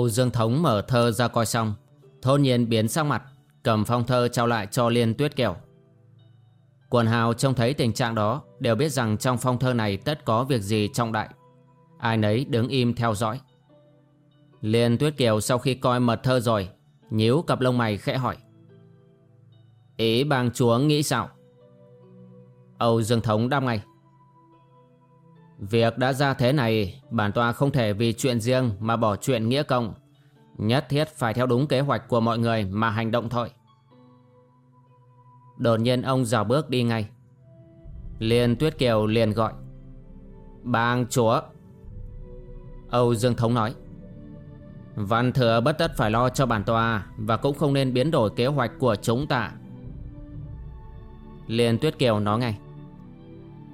Âu Dương Thống mở thơ ra coi xong, Thôn nhiên biến sang mặt, Cầm phong thơ trao lại cho Liên Tuyết Kiều. Quần hào trông thấy tình trạng đó, Đều biết rằng trong phong thơ này Tất có việc gì trọng đại. Ai nấy đứng im theo dõi. Liên Tuyết Kiều sau khi coi mật thơ rồi, nhíu cặp lông mày khẽ hỏi. Ý bang chúa nghĩ sao? Âu Dương Thống đáp ngay. Việc đã ra thế này, bản tòa không thể vì chuyện riêng mà bỏ chuyện nghĩa công. Nhất thiết phải theo đúng kế hoạch của mọi người mà hành động thôi. Đột nhiên ông dào bước đi ngay. Liên Tuyết Kiều liền gọi. Bang chúa. Âu Dương Thống nói. Văn thừa bất tất phải lo cho bản tòa và cũng không nên biến đổi kế hoạch của chúng ta. Liên Tuyết Kiều nói ngay.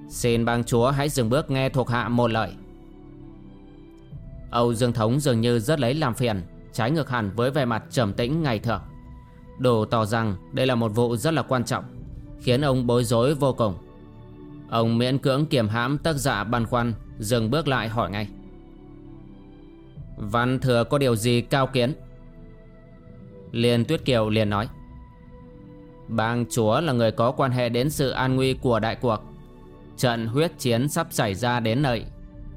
Xin bang chúa hãy dừng bước nghe thuộc hạ một lời. Âu Dương Thống dường như rất lấy làm phiền, Trái ngược hẳn với vẻ mặt trầm tĩnh ngày thường Đủ tỏ rằng đây là một vụ rất là quan trọng, Khiến ông bối rối vô cùng. Ông miễn cưỡng kiềm hãm tất dạ băn khoăn, Dừng bước lại hỏi ngay. Văn thừa có điều gì cao kiến? Liên Tuyết Kiều liền nói. Bang chúa là người có quan hệ đến sự an nguy của đại cuộc. Trận huyết chiến sắp xảy ra đến nơi.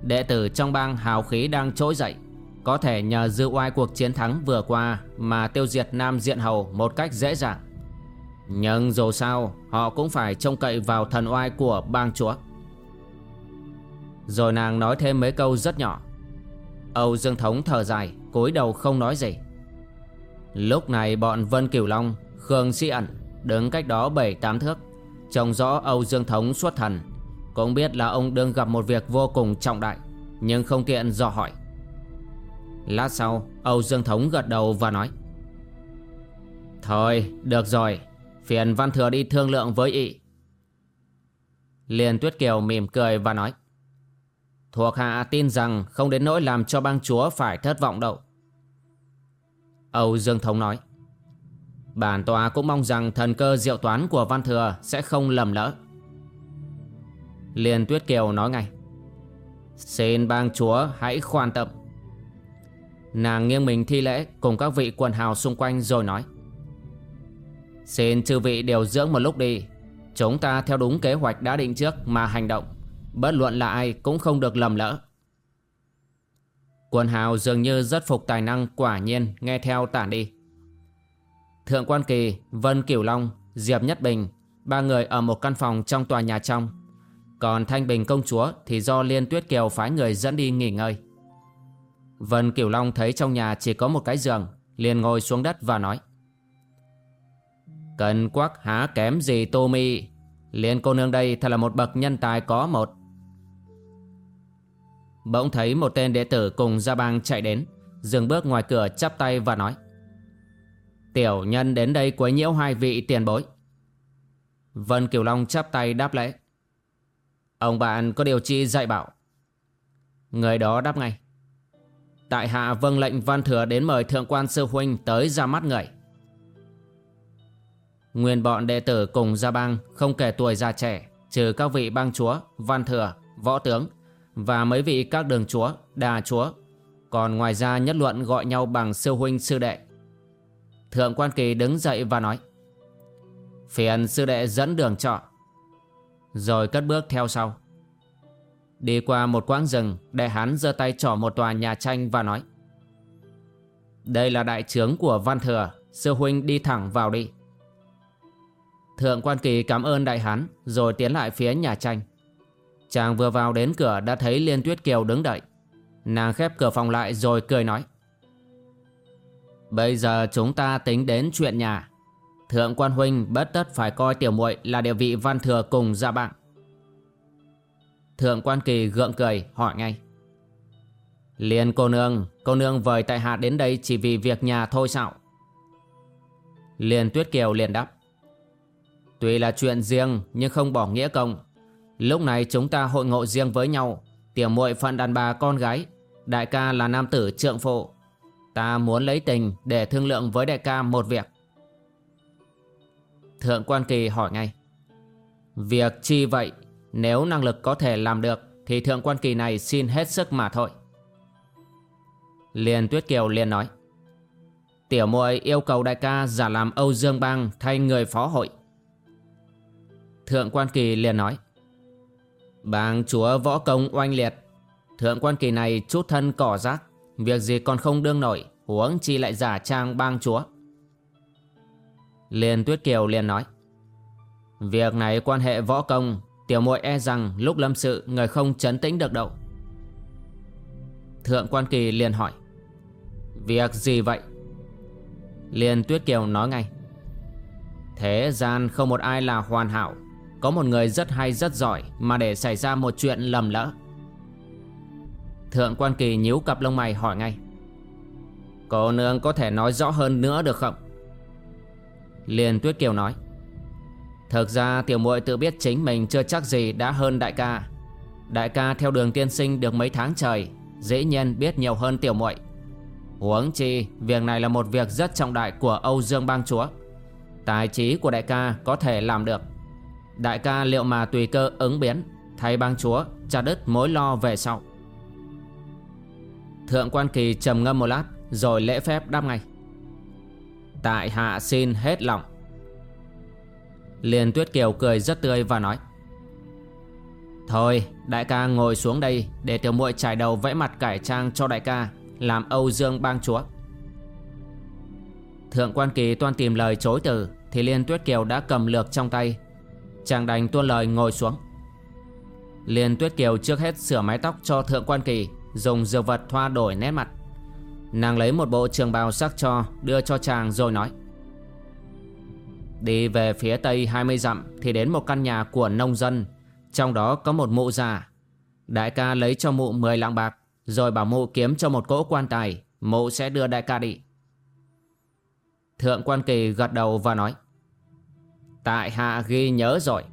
Đệ tử trong bang hào khí đang trỗi dậy. Có thể nhờ dư oai cuộc chiến thắng vừa qua Mà tiêu diệt Nam Diện Hầu một cách dễ dàng. Nhưng dù sao, Họ cũng phải trông cậy vào thần oai của bang chúa. Rồi nàng nói thêm mấy câu rất nhỏ. Âu Dương Thống thở dài, cúi đầu không nói gì. Lúc này bọn Vân Cửu Long, Khương Sĩ Ẩn Đứng cách đó 7-8 thước, Trông rõ Âu Dương Thống xuất thần cũng biết là ông đương gặp một việc vô cùng trọng đại, Nhưng không tiện dò hỏi. Lát sau, Âu Dương Thống gật đầu và nói, Thôi, được rồi, Phiền Văn Thừa đi thương lượng với ị. Liên Tuyết Kiều mỉm cười và nói, Thuộc hạ tin rằng không đến nỗi làm cho bang chúa phải thất vọng đâu. Âu Dương Thống nói, Bản tòa cũng mong rằng thần cơ diệu toán của Văn Thừa sẽ không lầm lỡ liền Tuyết Kiều nói ngay. Xin bang chúa hãy khoan tâm. Nàng nghiêng mình thi lễ cùng các vị quần hào xung quanh rồi nói. Xin chư vị điều dưỡng một lúc đi. Chúng ta theo đúng kế hoạch đã định trước mà hành động. Bất luận là ai cũng không được lầm lỡ. Quần hào dường như rất phục tài năng quả nhiên nghe theo tản đi. Thượng quan kỳ, Vân Cửu Long, Diệp Nhất Bình Ba người ở một căn phòng trong tòa nhà trong còn Thanh Bình công chúa thì do Liên Tuyết Kiều phái người dẫn đi nghỉ ngơi. Vân Cửu Long thấy trong nhà chỉ có một cái giường, liền ngồi xuống đất và nói. Cần quắc há kém gì Tô Mi, Liên cô nương đây thật là một bậc nhân tài có một. Bỗng thấy một tên đệ tử cùng Gia Bang chạy đến, dừng bước ngoài cửa chắp tay và nói. Tiểu nhân đến đây quấy nhiễu hai vị tiền bối. Vân Kiều Long chắp tay đáp lễ. Ông bạn có điều chi dạy bảo. Người đó đáp ngay. Tại hạ vâng lệnh văn thừa đến mời thượng quan sư huynh tới ra mắt người. Nguyên bọn đệ tử cùng gia bang không kể tuổi già trẻ Trừ các vị bang chúa, văn thừa, võ tướng Và mấy vị các đường chúa, đà chúa. Còn ngoài ra nhất luận gọi nhau bằng sư huynh sư đệ. Thượng quan kỳ đứng dậy và nói Phiền sư đệ dẫn đường trọ. Rồi cất bước theo sau. Đi qua một quãng rừng, Đại hán giơ tay trỏ một tòa nhà tranh và nói, Đây là đại trướng của Văn Thừa, Sư huynh đi thẳng vào đi. Thượng quan kỳ cảm ơn đại hán, Rồi tiến lại phía nhà tranh. Chàng vừa vào đến cửa đã thấy Liên Tuyết Kiều đứng đợi. Nàng khép cửa phòng lại rồi cười nói, Bây giờ chúng ta tính đến chuyện nhà. Thượng quan huynh, bất tất phải coi tiểu muội là địa vị văn thừa cùng gia bạn. Thượng quan kỳ gượng cười, hỏi ngay. Liên cô nương Cô nương vời tại hạ đến đây chỉ vì việc nhà thôi sao? Liên tuyết kiều liền đáp. Tuy là chuyện riêng, nhưng không bỏ nghĩa công. Lúc này chúng ta hội ngộ riêng với nhau. Tiểu muội phận đàn bà con gái, Đại ca là nam tử trượng phụ. Ta muốn lấy tình để thương lượng với đại ca một việc. Thượng quan kỳ hỏi ngay. Việc chi vậy? Nếu năng lực có thể làm được, Thì thượng quan kỳ này xin hết sức mà thôi. Liền Tuyết Kiều liền nói. Tiểu muội yêu cầu đại ca giả làm Âu Dương Bang thay người phó hội. Thượng quan kỳ liền nói. Bang chúa võ công oanh liệt. Thượng quan kỳ này chút thân cỏ rác. Việc gì còn không đương nổi, Huống chi lại giả trang bang chúa. Liên Tuyết Kiều liền nói, Việc này quan hệ võ công, Tiểu muội e rằng lúc lâm sự Người không chấn tĩnh được đâu. Thượng quan kỳ liền hỏi, Việc gì vậy? Liên Tuyết Kiều nói ngay, Thế gian không một ai là hoàn hảo, Có một người rất hay rất giỏi Mà để xảy ra một chuyện lầm lỡ. Thượng quan kỳ nhíu cặp lông mày hỏi ngay, Cô nương có thể nói rõ hơn nữa được không? Liên Tuyết Kiều nói. Thực ra tiểu muội tự biết chính mình chưa chắc gì đã hơn đại ca. Đại ca theo đường tiên sinh được mấy tháng trời, Dĩ nhiên biết nhiều hơn tiểu muội. Huống chi, Việc này là một việc rất trọng đại của Âu Dương Bang Chúa. Tài trí của đại ca có thể làm được. Đại ca liệu mà tùy cơ ứng biến, Thay bang chúa chặt đứt mối lo về sau. Thượng quan kỳ trầm ngâm một lát, Rồi lễ phép đáp ngay. Tại hạ xin hết lòng. Liên Tuyết Kiều cười rất tươi và nói, Thôi, đại ca ngồi xuống đây Để tiểu muội trải đầu vẽ mặt cải trang cho đại ca Làm Âu Dương bang chúa. Thượng quan kỳ toan tìm lời chối từ Thì Liên Tuyết Kiều đã cầm lược trong tay, Chàng đành tuôn lời ngồi xuống. Liên Tuyết Kiều trước hết sửa mái tóc cho Thượng quan kỳ, Dùng dược vật thoa đổi nét mặt. Nàng lấy một bộ trường bào sắc cho, Đưa cho chàng rồi nói. Đi về phía tây 20 dặm Thì đến một căn nhà của nông dân. Trong đó có một mụ già. Đại ca lấy cho mụ 10 lạng bạc, Rồi bảo mụ kiếm cho một cỗ quan tài. Mụ sẽ đưa đại ca đi. Thượng quan kỳ gật đầu và nói. Tại hạ ghi nhớ rồi.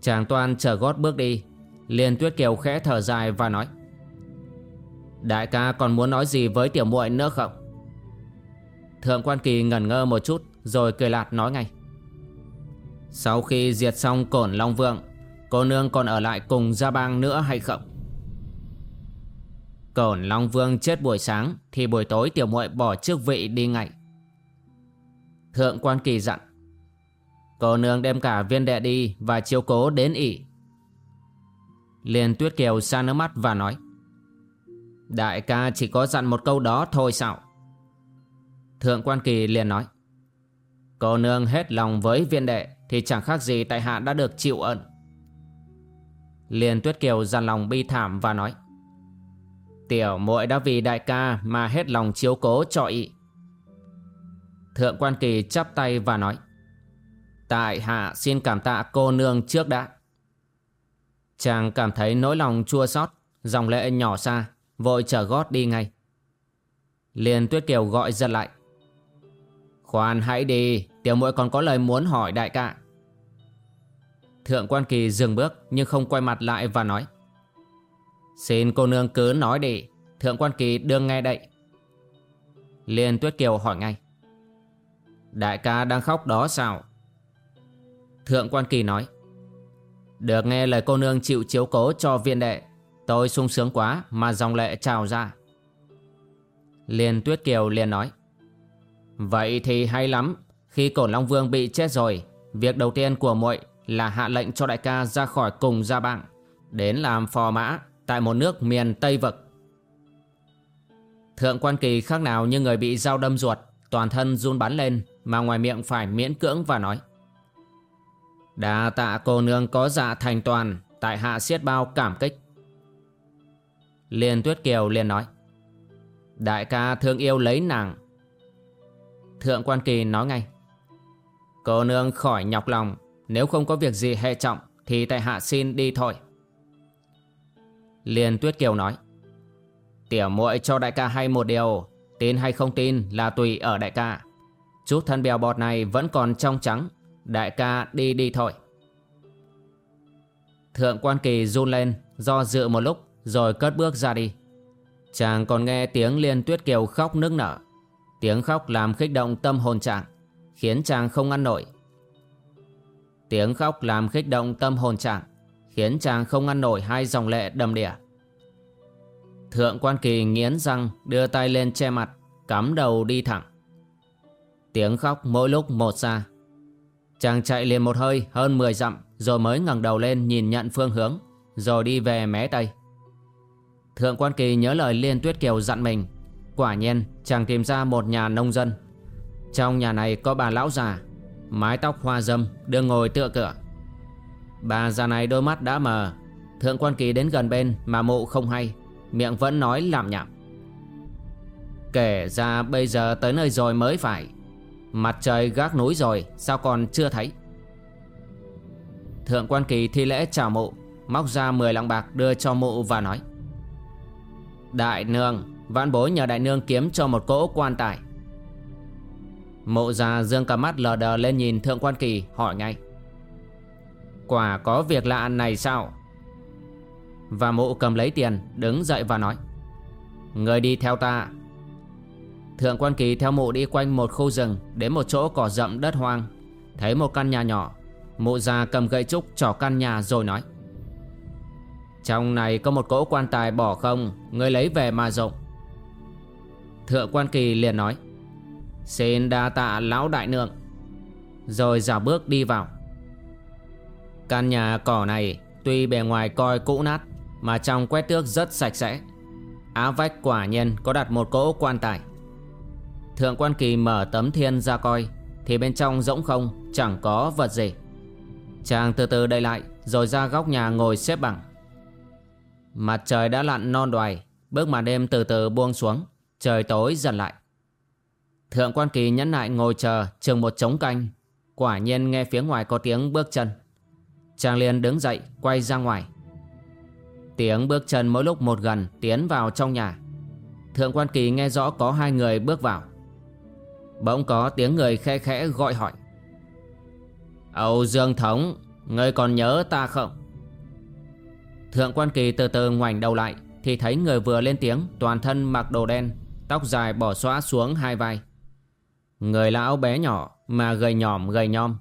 Chàng toan chờ gót bước đi, liền tuyết kiều khẽ thở dài và nói. Đại ca còn muốn nói gì với tiểu muội nữa không? Thượng quan kỳ ngẩn ngơ một chút, Rồi cười lạt nói ngay. Sau khi diệt xong cổn Long Vương, Cô nương còn ở lại cùng gia bang nữa hay không? Cổn Long Vương chết buổi sáng Thì buổi tối tiểu muội bỏ chức vị đi ngay. Thượng quan kỳ dặn. Cô nương đem cả viên đệ đi Và chiếu cố đến ỉ Liền tuyết kiều xa nước mắt và nói. Đại ca chỉ có dặn một câu đó thôi sao? Thượng quan kỳ liền nói, Cô nương hết lòng với viên đệ Thì chẳng khác gì tại hạ đã được chịu ẩn. Liền tuyết kiều dằn lòng bi thảm và nói, Tiểu muội đã vì đại ca mà hết lòng chiếu cố cho ý Thượng quan kỳ chắp tay và nói, Tại hạ xin cảm tạ cô nương trước đã. Chàng cảm thấy nỗi lòng chua xót, Dòng lệ nhỏ xa Vội trở gót đi ngay. Liền Tuyết Kiều gọi giật lại. Khoan hãy đi, Tiểu muội còn có lời muốn hỏi đại ca. Thượng quan kỳ dừng bước Nhưng không quay mặt lại và nói. Xin cô nương cứ nói đi, Thượng quan kỳ đương nghe đậy Liên Tuyết Kiều hỏi ngay. Đại ca đang khóc đó sao? Thượng quan kỳ nói. Được nghe lời cô nương chịu chiếu cố cho viên đệ. Tôi sung sướng quá mà dòng lệ trào ra. Liên Tuyết Kiều liền nói Vậy thì hay lắm. Khi Cổn Long Vương bị chết rồi Việc đầu tiên của muội là hạ lệnh cho đại ca ra khỏi cùng gia bạn, Đến làm phò mã Tại một nước miền Tây Vực. Thượng quan kỳ khác nào như người bị dao đâm ruột Toàn thân run bắn lên Mà ngoài miệng phải miễn cưỡng và nói Đà tạ cô nương có dạ thành toàn Tại hạ siết bao cảm kích. Liên Tuyết Kiều liền nói, Đại ca thương yêu lấy nàng. Thượng quan kỳ nói ngay, Cô nương khỏi nhọc lòng, Nếu không có việc gì hệ trọng Thì tại hạ xin đi thôi. Liên Tuyết Kiều nói, Tiểu muội cho đại ca hay một điều, Tin hay không tin là tùy ở đại ca. Chút thân bèo bọt này vẫn còn trong trắng, Đại ca đi đi thôi. Thượng quan kỳ run lên, Do dự một lúc rồi cất bước ra đi. Chàng còn nghe tiếng Liên Tuyết Kiều khóc nức nở. Tiếng khóc làm khích động tâm hồn chàng, Khiến chàng không ăn nổi. Tiếng khóc làm khích động tâm hồn chàng, Khiến chàng không ăn nổi hai dòng lệ đầm đìa. Thượng quan kỳ nghiến răng Đưa tay lên che mặt, Cắm đầu đi thẳng. Tiếng khóc mỗi lúc một xa. Chàng chạy liền một hơi, hơn 10 dặm, Rồi mới ngẩng đầu lên nhìn nhận phương hướng, Rồi đi về mé Tây. Thượng quan kỳ nhớ lời Liên Tuyết Kiều dặn mình. Quả nhiên, chàng tìm ra một nhà nông dân. Trong nhà này có bà lão già, Mái tóc hoa dâm đương ngồi tựa cửa. Bà già này đôi mắt đã mờ. Thượng quan kỳ đến gần bên mà mụ không hay, Miệng vẫn nói làm nhảm Kể ra bây giờ tới nơi rồi mới phải. Mặt trời gác núi rồi, Sao còn chưa thấy? Thượng quan kỳ thi lễ chào mụ, Móc ra 10 lạng bạc đưa cho mụ và nói. Đại nương. Vãn bối nhờ đại nương kiếm cho một cỗ quan tài. Mộ già dương cả mắt lờ đờ lên nhìn thượng quan kỳ, hỏi ngay. Quả có việc lạ này sao? Và mộ cầm lấy tiền, đứng dậy và nói. Người đi theo ta. Thượng quan kỳ theo mộ đi quanh một khu rừng, Đến một chỗ cỏ rậm đất hoang. Thấy một căn nhà nhỏ, Mộ già cầm gậy trúc trỏ căn nhà rồi nói. Trong này có một cỗ quan tài bỏ không? Người lấy về mà dụng Thượng quan kỳ liền nói, Xin đa tạ lão đại nượng Rồi dào bước đi vào. Căn nhà cỏ này Tuy bề ngoài coi cũ nát, Mà trong quét tước rất sạch sẽ. Á vách quả nhiên có đặt một cỗ quan tài. Thượng quan kỳ mở tấm thiên ra coi, Thì bên trong rỗng không, Chẳng có vật gì. Chàng từ từ đậy lại, Rồi ra góc nhà ngồi xếp bằng. Mặt trời đã lặn non đoài, Bước màn đêm từ từ buông xuống, Trời tối dần lại. Thượng quan kỳ nhẫn nại ngồi chờ Chừng một trống canh, Quả nhiên nghe phía ngoài có tiếng bước chân. Chàng liền đứng dậy, quay ra ngoài. Tiếng bước chân mỗi lúc một gần Tiến vào trong nhà. Thượng quan kỳ nghe rõ có hai người bước vào. Bỗng có tiếng người khe khẽ gọi hỏi. Âu Dương Thống, Ngươi còn nhớ ta không? Thượng quan kỳ từ từ ngoảnh đầu lại, Thì thấy người vừa lên tiếng, Toàn thân mặc đồ đen, Tóc dài bỏ xóa xuống hai vai. Người lão bé nhỏ Mà gầy nhỏm gầy nhom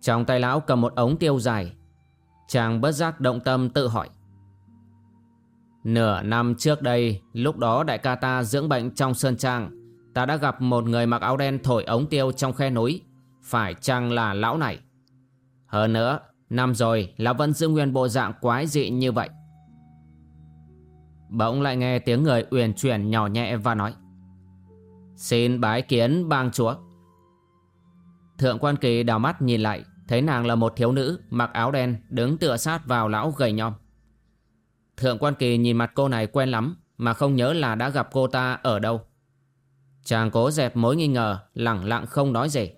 Trong tay lão cầm một ống tiêu dài. Chàng bất giác động tâm tự hỏi. Nửa năm trước đây, Lúc đó đại ca ta dưỡng bệnh trong sơn trang, Ta đã gặp một người mặc áo đen thổi ống tiêu trong khe núi. Phải chăng là lão này? Hơn nữa Năm rồi, lão vẫn giữ nguyên bộ dạng quái dị như vậy. Bỗng lại nghe tiếng người uyển chuyển nhỏ nhẹ và nói, Xin bái kiến bang chúa. Thượng quan kỳ đào mắt nhìn lại, Thấy nàng là một thiếu nữ, Mặc áo đen, đứng tựa sát vào lão gầy nhom. Thượng quan kỳ nhìn mặt cô này quen lắm, Mà không nhớ là đã gặp cô ta ở đâu. Chàng cố dẹp mối nghi ngờ Lặng lặng không nói gì.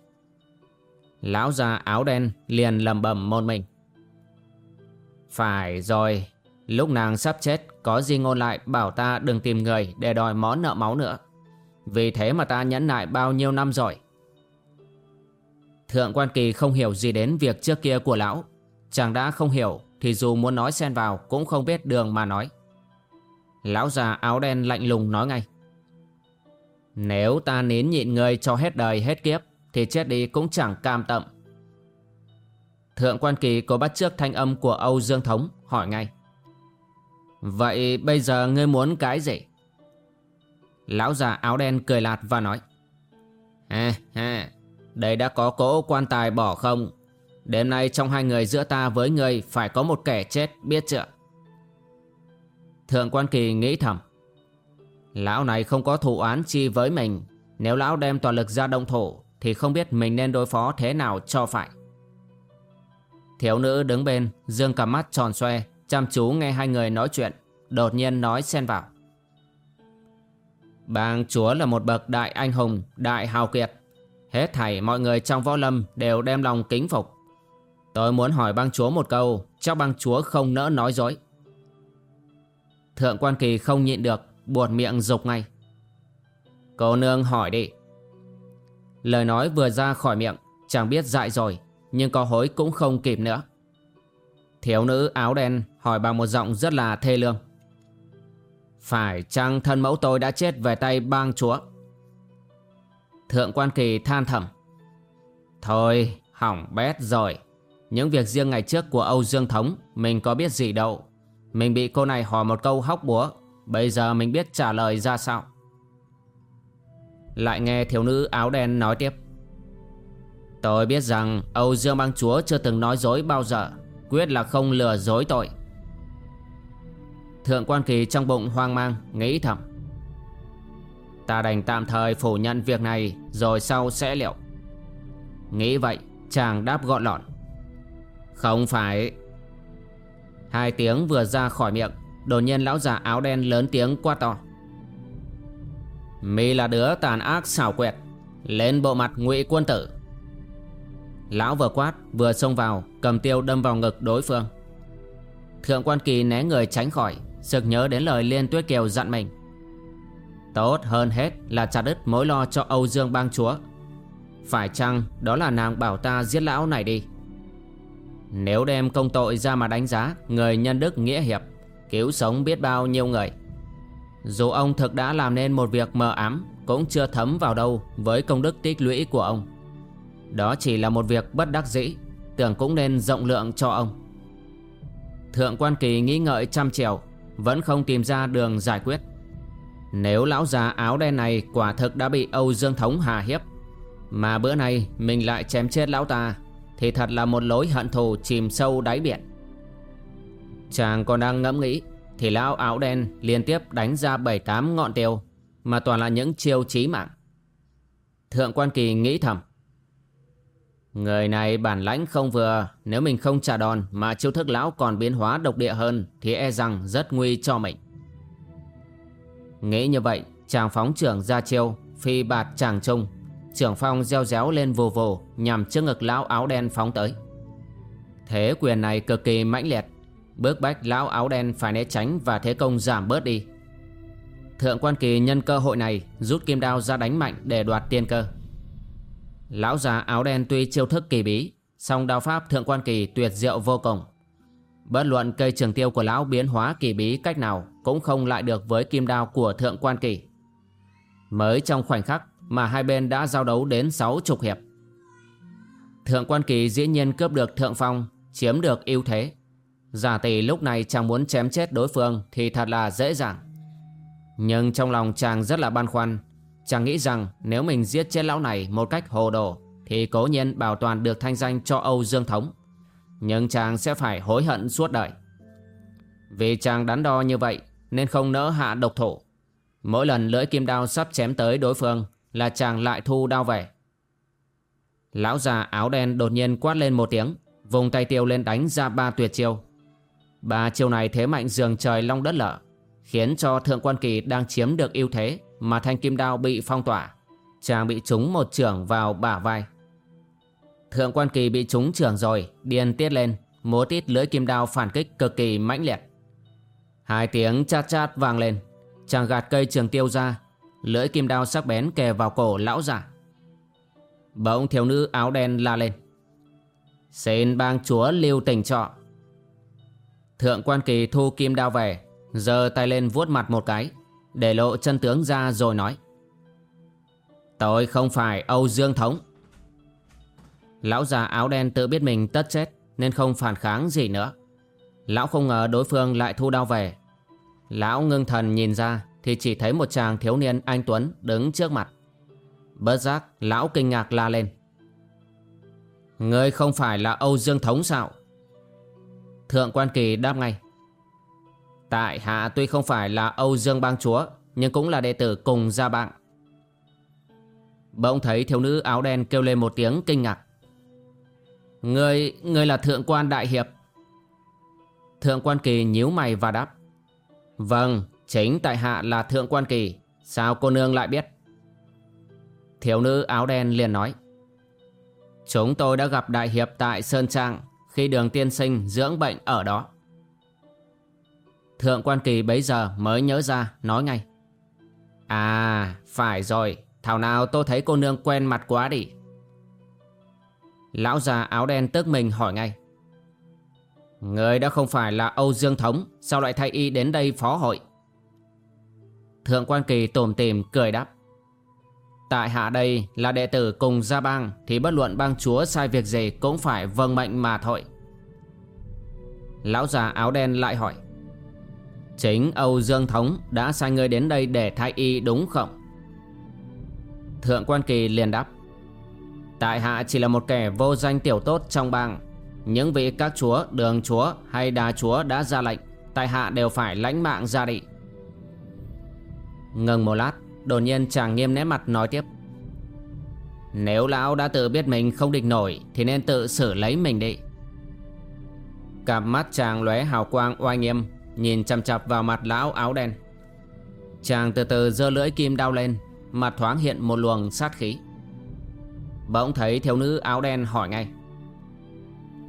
Lão già áo đen liền lầm bầm môn mình. Phải rồi, Lúc nàng sắp chết, Có gì ngôn lại bảo ta đừng tìm người Để đòi món nợ máu nữa. Vì thế mà ta nhẫn nại bao nhiêu năm rồi. Thượng quan kỳ không hiểu gì đến việc trước kia của lão. Chàng đã không hiểu, Thì dù muốn nói xen vào Cũng không biết đường mà nói. Lão già áo đen lạnh lùng nói ngay. Nếu ta nín nhịn người cho hết đời hết kiếp thì chết đi cũng chẳng cam tậm Thượng quan kỳ có bắt trước thanh âm của Âu Dương Thống, Hỏi ngay. Vậy bây giờ ngươi muốn cái gì? Lão già áo đen cười lạt và nói. Ha ha Đây đã có cỗ quan tài bỏ không? Đêm nay trong hai người giữa ta với ngươi Phải có một kẻ chết, biết chưa? Thượng quan kỳ nghĩ thầm. Lão này không có thủ án chi với mình, Nếu lão đem toàn lực ra động thổ thì không biết mình nên đối phó thế nào cho phải. Thiếu nữ đứng bên, Dương cả mắt tròn xoe, Chăm chú nghe hai người nói chuyện, Đột nhiên nói xen vào. Bang chúa là một bậc đại anh hùng, Đại hào kiệt. Hết thảy mọi người trong võ lâm Đều đem lòng kính phục. Tôi muốn hỏi bang chúa một câu, Chắc bang chúa không nỡ nói dối. Thượng quan kỳ không nhịn được, Buột miệng dục ngay. Cô nương hỏi đi Lời nói vừa ra khỏi miệng, chàng biết dại rồi, Nhưng có hối cũng không kịp nữa. Thiếu nữ áo đen hỏi bằng một giọng rất là thê lương. Phải chăng thân mẫu tôi đã chết về tay bang chúa? Thượng quan kỳ than thầm. Thôi, hỏng bét rồi. Những việc riêng ngày trước của Âu Dương Thống, Mình có biết gì đâu. Mình bị cô này hỏi một câu hóc búa, Bây giờ mình biết trả lời ra sao? Lại nghe thiếu nữ áo đen nói tiếp. Tôi biết rằng Âu Dương bang chúa chưa từng nói dối bao giờ, Quyết là không lừa dối tội. Thượng quan kỳ trong bụng hoang mang, Nghĩ thầm. Ta đành tạm thời phủ nhận việc này, Rồi sau sẽ liệu. Nghĩ vậy, chàng đáp gọn lọn. Không phải. Hai tiếng vừa ra khỏi miệng, Đột nhiên lão già áo đen lớn tiếng quát to. Mi là đứa tàn ác xảo quyệt. Lên bộ mặt ngụy quân tử. Lão vừa quát, vừa xông vào, Cầm tiêu đâm vào ngực đối phương. Thượng quan kỳ né người tránh khỏi, Sực nhớ đến lời Liên Tuyết Kiều dặn mình. Tốt hơn hết là chặt đứt mối lo cho Âu Dương bang chúa. Phải chăng đó là nàng bảo ta giết lão này đi? Nếu đem công tội ra mà đánh giá, Người nhân đức nghĩa hiệp, Cứu sống biết bao nhiêu người. Dù ông thực đã làm nên một việc mờ ám, Cũng chưa thấm vào đâu Với công đức tích lũy của ông. Đó chỉ là một việc bất đắc dĩ, Tưởng cũng nên rộng lượng cho ông. Thượng quan kỳ nghĩ ngợi trăm trèo Vẫn không tìm ra đường giải quyết. Nếu lão già áo đen này Quả thực đã bị Âu Dương Thống hà hiếp, Mà bữa nay Mình lại chém chết lão ta, Thì thật là một lối hận thù chìm sâu đáy biển. Chàng còn đang ngẫm nghĩ thì lão áo đen liên tiếp đánh ra 7-8 ngọn tiêu, Mà toàn là những chiêu chí mạng. Thượng quan kỳ nghĩ thầm, Người này bản lãnh không vừa, Nếu mình không trả đòn Mà chiêu thức lão còn biến hóa độc địa hơn Thì e rằng rất nguy cho mình. Nghĩ như vậy, Chàng phóng trưởng ra chiêu, Phi bạt chàng trung, Trưởng phong gieo réo lên vù vù Nhằm trước ngực lão áo đen phóng tới. Thế quyền này cực kỳ mãnh liệt Bước bách lão áo đen phải né tránh Và thế công giảm bớt đi. Thượng quan kỳ nhân cơ hội này Rút kim đao ra đánh mạnh để đoạt tiên cơ. Lão già áo đen tuy chiêu thức kỳ bí, song đao pháp thượng quan kỳ tuyệt diệu vô cùng. Bất luận cây trường tiêu của lão biến hóa kỳ bí cách nào Cũng không lại được với kim đao của thượng quan kỳ. Mới trong khoảnh khắc mà hai bên đã giao đấu đến sáu chục hiệp. Thượng quan kỳ dĩ nhiên cướp được thượng phong, Chiếm được ưu thế. Giả tỷ lúc này chàng muốn chém chết đối phương Thì thật là dễ dàng. Nhưng trong lòng chàng rất là băn khoăn. Chàng nghĩ rằng nếu mình giết chết lão này một cách hồ đồ Thì cố nhiên bảo toàn được thanh danh cho Âu Dương Thống. Nhưng chàng sẽ phải hối hận suốt đời. Vì chàng đắn đo như vậy Nên không nỡ hạ độc thủ. Mỗi lần lưỡi kim đao sắp chém tới đối phương Là chàng lại thu đao về. Lão già áo đen đột nhiên quát lên một tiếng, Vùng tay tiêu lên đánh ra ba tuyệt chiêu. Ba chiêu này thế mạnh dường trời long đất lở, Khiến cho thượng quan kỳ đang chiếm được ưu thế mà thanh kim đao bị phong tỏa. Chàng bị trúng một trưởng vào bả vai. Thượng quan kỳ bị trúng trưởng rồi, điên tiết lên, múa tít lưỡi kim đao phản kích cực kỳ mãnh liệt. Hai tiếng chát chát vang lên, chàng gạt cây trường tiêu ra, lưỡi kim đao sắc bén kề vào cổ lão giả bỗng thiếu nữ áo đen la lên. Xin bang chúa lưu tình trọ thượng quan kỳ thu kim đao về giờ tay lên vuốt mặt một cái, để lộ chân tướng ra rồi nói. Tôi không phải Âu Dương Thống. Lão già áo đen tự biết mình tất chết, Nên không phản kháng gì nữa. Lão không ngờ đối phương lại thu đao về. Lão ngưng thần nhìn ra, Thì chỉ thấy một chàng thiếu niên anh Tuấn đứng trước mặt. Bớt giác, lão kinh ngạc la lên. Ngươi không phải là Âu Dương Thống sao? Thượng quan kỳ đáp ngay. Tại hạ tuy không phải là Âu Dương bang chúa Nhưng cũng là đệ tử cùng gia bạn. Bỗng thấy thiếu nữ áo đen kêu lên một tiếng kinh ngạc. Ngươi, ngươi là thượng quan đại hiệp. Thượng quan kỳ nhíu mày và đáp. Vâng, chính tại hạ là thượng quan kỳ. Sao cô nương lại biết? Thiếu nữ áo đen liền nói. Chúng tôi đã gặp đại hiệp tại Sơn Trang. Khi đường tiên sinh dưỡng bệnh ở đó. Thượng quan kỳ bấy giờ mới nhớ ra, nói ngay. À phải rồi, Thảo nào tôi thấy cô nương quen mặt quá đi. Lão già áo đen tức mình hỏi ngay. Người đã không phải là Âu Dương Thống, Sao lại thay y đến đây phó hội? Thượng quan kỳ tồm tìm, cười đáp. Tại hạ đây là đệ tử cùng gia bang Thì bất luận bang chúa sai việc gì Cũng phải vâng mệnh mà thôi. Lão già áo đen lại hỏi Chính Âu Dương Thống đã sai người đến đây để thay y đúng không? Thượng quan kỳ liền đáp Tại hạ chỉ là một kẻ vô danh tiểu tốt trong bang. Những vị các chúa, đường chúa hay đà chúa đã ra lệnh Tại hạ đều phải lãnh mạng ra đi. Ngừng một lát Đột nhiên chàng nghiêm nét mặt nói tiếp. Nếu lão đã tự biết mình không địch nổi, Thì nên tự xử lấy mình đi. Cặp mắt chàng lóe hào quang oai nghiêm, Nhìn chằm chặp vào mặt lão áo đen. Chàng từ từ giơ lưỡi kim đao lên, Mặt thoáng hiện một luồng sát khí. Bỗng thấy thiếu nữ áo đen hỏi ngay.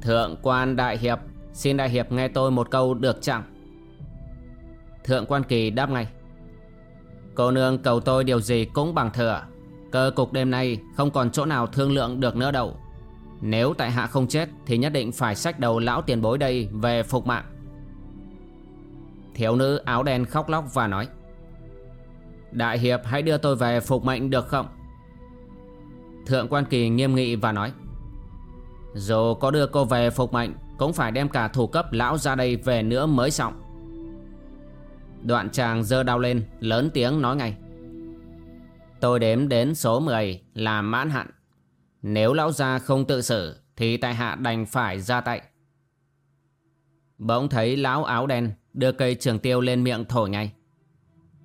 Thượng quan đại hiệp, Xin đại hiệp nghe tôi một câu được chẳng Thượng quan kỳ đáp ngay. Cô nương cầu tôi điều gì cũng bằng thừa Cơ cục đêm nay không còn chỗ nào thương lượng được nữa đâu. Nếu tại hạ không chết Thì nhất định phải sách đầu lão tiền bối đây về phục mạng. Thiếu nữ áo đen khóc lóc và nói, Đại hiệp hãy đưa tôi về phục mệnh được không? Thượng quan kỳ nghiêm nghị và nói, Dù có đưa cô về phục mệnh, Cũng phải đem cả thủ cấp lão ra đây về nữa mới xong. Đoạn chàng dơ đau lên, Lớn tiếng nói ngay. Tôi đếm đến số 10 là mãn hạn Nếu lão gia không tự xử, Thì tại hạ đành phải ra tay. Bỗng thấy lão áo đen Đưa cây trường tiêu lên miệng thổi ngay.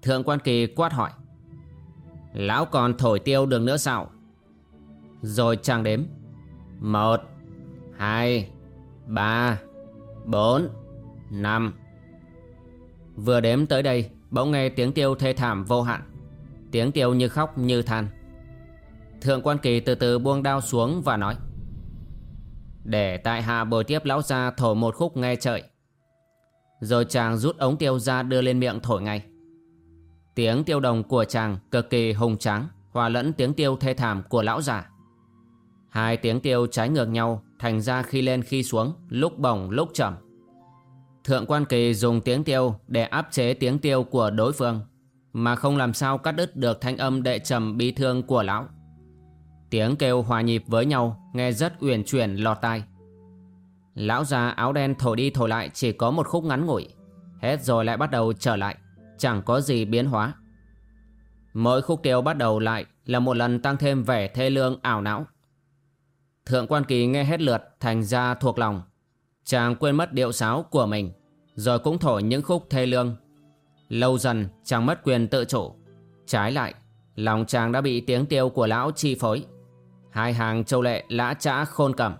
Thượng quan kỳ quát hỏi. Lão còn thổi tiêu được nữa sao? Rồi chàng đếm. Một, Hai, Ba, Bốn, Năm. Vừa đếm tới đây, Bỗng nghe tiếng tiêu thê thảm vô hạn. Tiếng tiêu như khóc, như than. Thượng quan kỳ từ từ buông đao xuống và nói, Để tại hạ bồi tiếp lão ra thổi một khúc nghe trời. Rồi chàng rút ống tiêu ra đưa lên miệng thổi ngay. Tiếng tiêu đồng của chàng cực kỳ hùng tráng, Hòa lẫn tiếng tiêu thê thảm của lão già. Hai tiếng tiêu trái ngược nhau, Thành ra khi lên khi xuống, Lúc bổng, lúc chậm. Thượng quan kỳ dùng tiếng tiêu Để áp chế tiếng tiêu của đối phương, Mà không làm sao cắt đứt được thanh âm đệ trầm bi thương của lão. Tiếng kêu hòa nhịp với nhau Nghe rất uyển chuyển lọt tai. Lão già áo đen thổi đi thổi lại Chỉ có một khúc ngắn ngủi, Hết rồi lại bắt đầu trở lại, Chẳng có gì biến hóa. Mỗi khúc tiêu bắt đầu lại Là một lần tăng thêm vẻ thê lương ảo não. Thượng quan kỳ nghe hết lượt Thành ra thuộc lòng, Chàng quên mất điệu sáo của mình. Rồi cũng thổi những khúc thê lương. Lâu dần, chàng mất quyền tự chủ. Trái lại, Lòng chàng đã bị tiếng tiêu của lão chi phối. Hai hàng châu lệ lã trã khôn cầm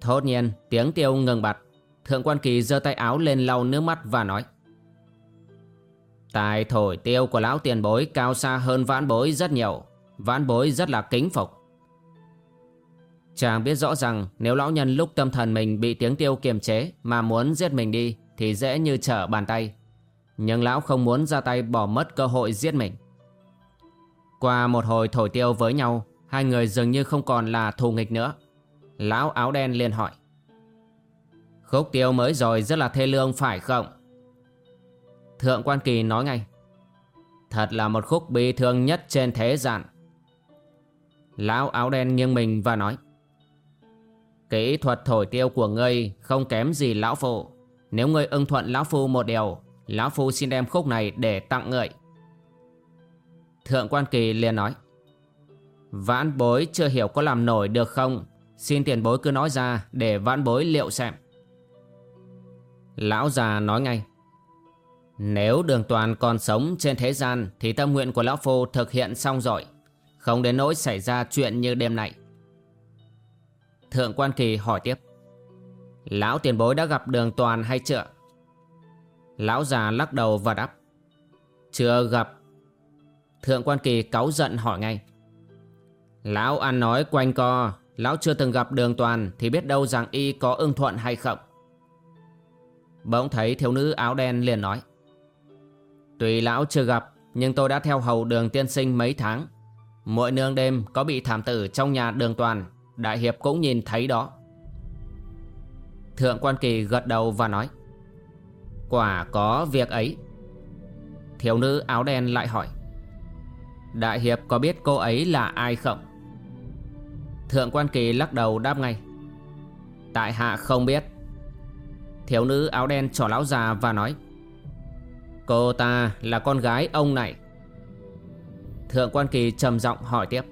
Thốt nhiên, tiếng tiêu ngừng bặt. Thượng quan kỳ giơ tay áo lên lau nước mắt và nói. Tài thổi tiêu của lão tiền bối cao xa hơn vãn bối rất nhiều. Vãn bối rất là kính phục. Chàng biết rõ rằng nếu lão nhân lúc tâm thần mình bị tiếng tiêu kiềm chế mà muốn giết mình đi thì dễ như trở bàn tay. Nhưng lão không muốn ra tay bỏ mất cơ hội giết mình. Qua một hồi thổi tiêu với nhau, hai người dường như không còn là thù nghịch nữa. Lão áo đen liền hỏi. Khúc tiêu mới rồi rất là thê lương phải không? Thượng quan kỳ nói ngay. Thật là một khúc bi thương nhất trên thế gian. Lão áo đen nghiêng mình và nói. Kỹ thuật thổi tiêu của ngươi không kém gì lão phụ Nếu ngươi ưng thuận lão phu một điều, Lão Phu xin đem khúc này để tặng ngươi. Thượng quan kỳ liền nói, Vãn bối chưa hiểu có làm nổi được không? Xin tiền bối cứ nói ra để vãn bối liệu xem. Lão già nói ngay, Nếu đường toàn còn sống trên thế gian Thì tâm nguyện của Lão Phu thực hiện xong rồi. Không đến nỗi xảy ra chuyện như đêm nay. Thượng quan kỳ hỏi tiếp. Lão tiền bối đã gặp đường toàn hay chưa? Lão già lắc đầu và đáp. Chưa gặp. Thượng quan kỳ cáu giận hỏi ngay. Lão ăn nói quanh co, Lão chưa từng gặp đường toàn Thì biết đâu rằng y có ưng thuận hay không. Bỗng thấy thiếu nữ áo đen liền nói. Tùy lão chưa gặp, Nhưng tôi đã theo hầu đường tiên sinh mấy tháng. Mỗi nương đêm có bị thảm tử trong nhà đường toàn. Đại hiệp cũng nhìn thấy đó. Thượng quan kỳ gật đầu và nói, Quả có việc ấy. Thiếu nữ áo đen lại hỏi, Đại hiệp có biết cô ấy là ai không? Thượng quan kỳ lắc đầu đáp ngay, Tại hạ không biết. Thiếu nữ áo đen trỏ lão già và nói, Cô ta là con gái ông này. Thượng quan kỳ trầm giọng hỏi tiếp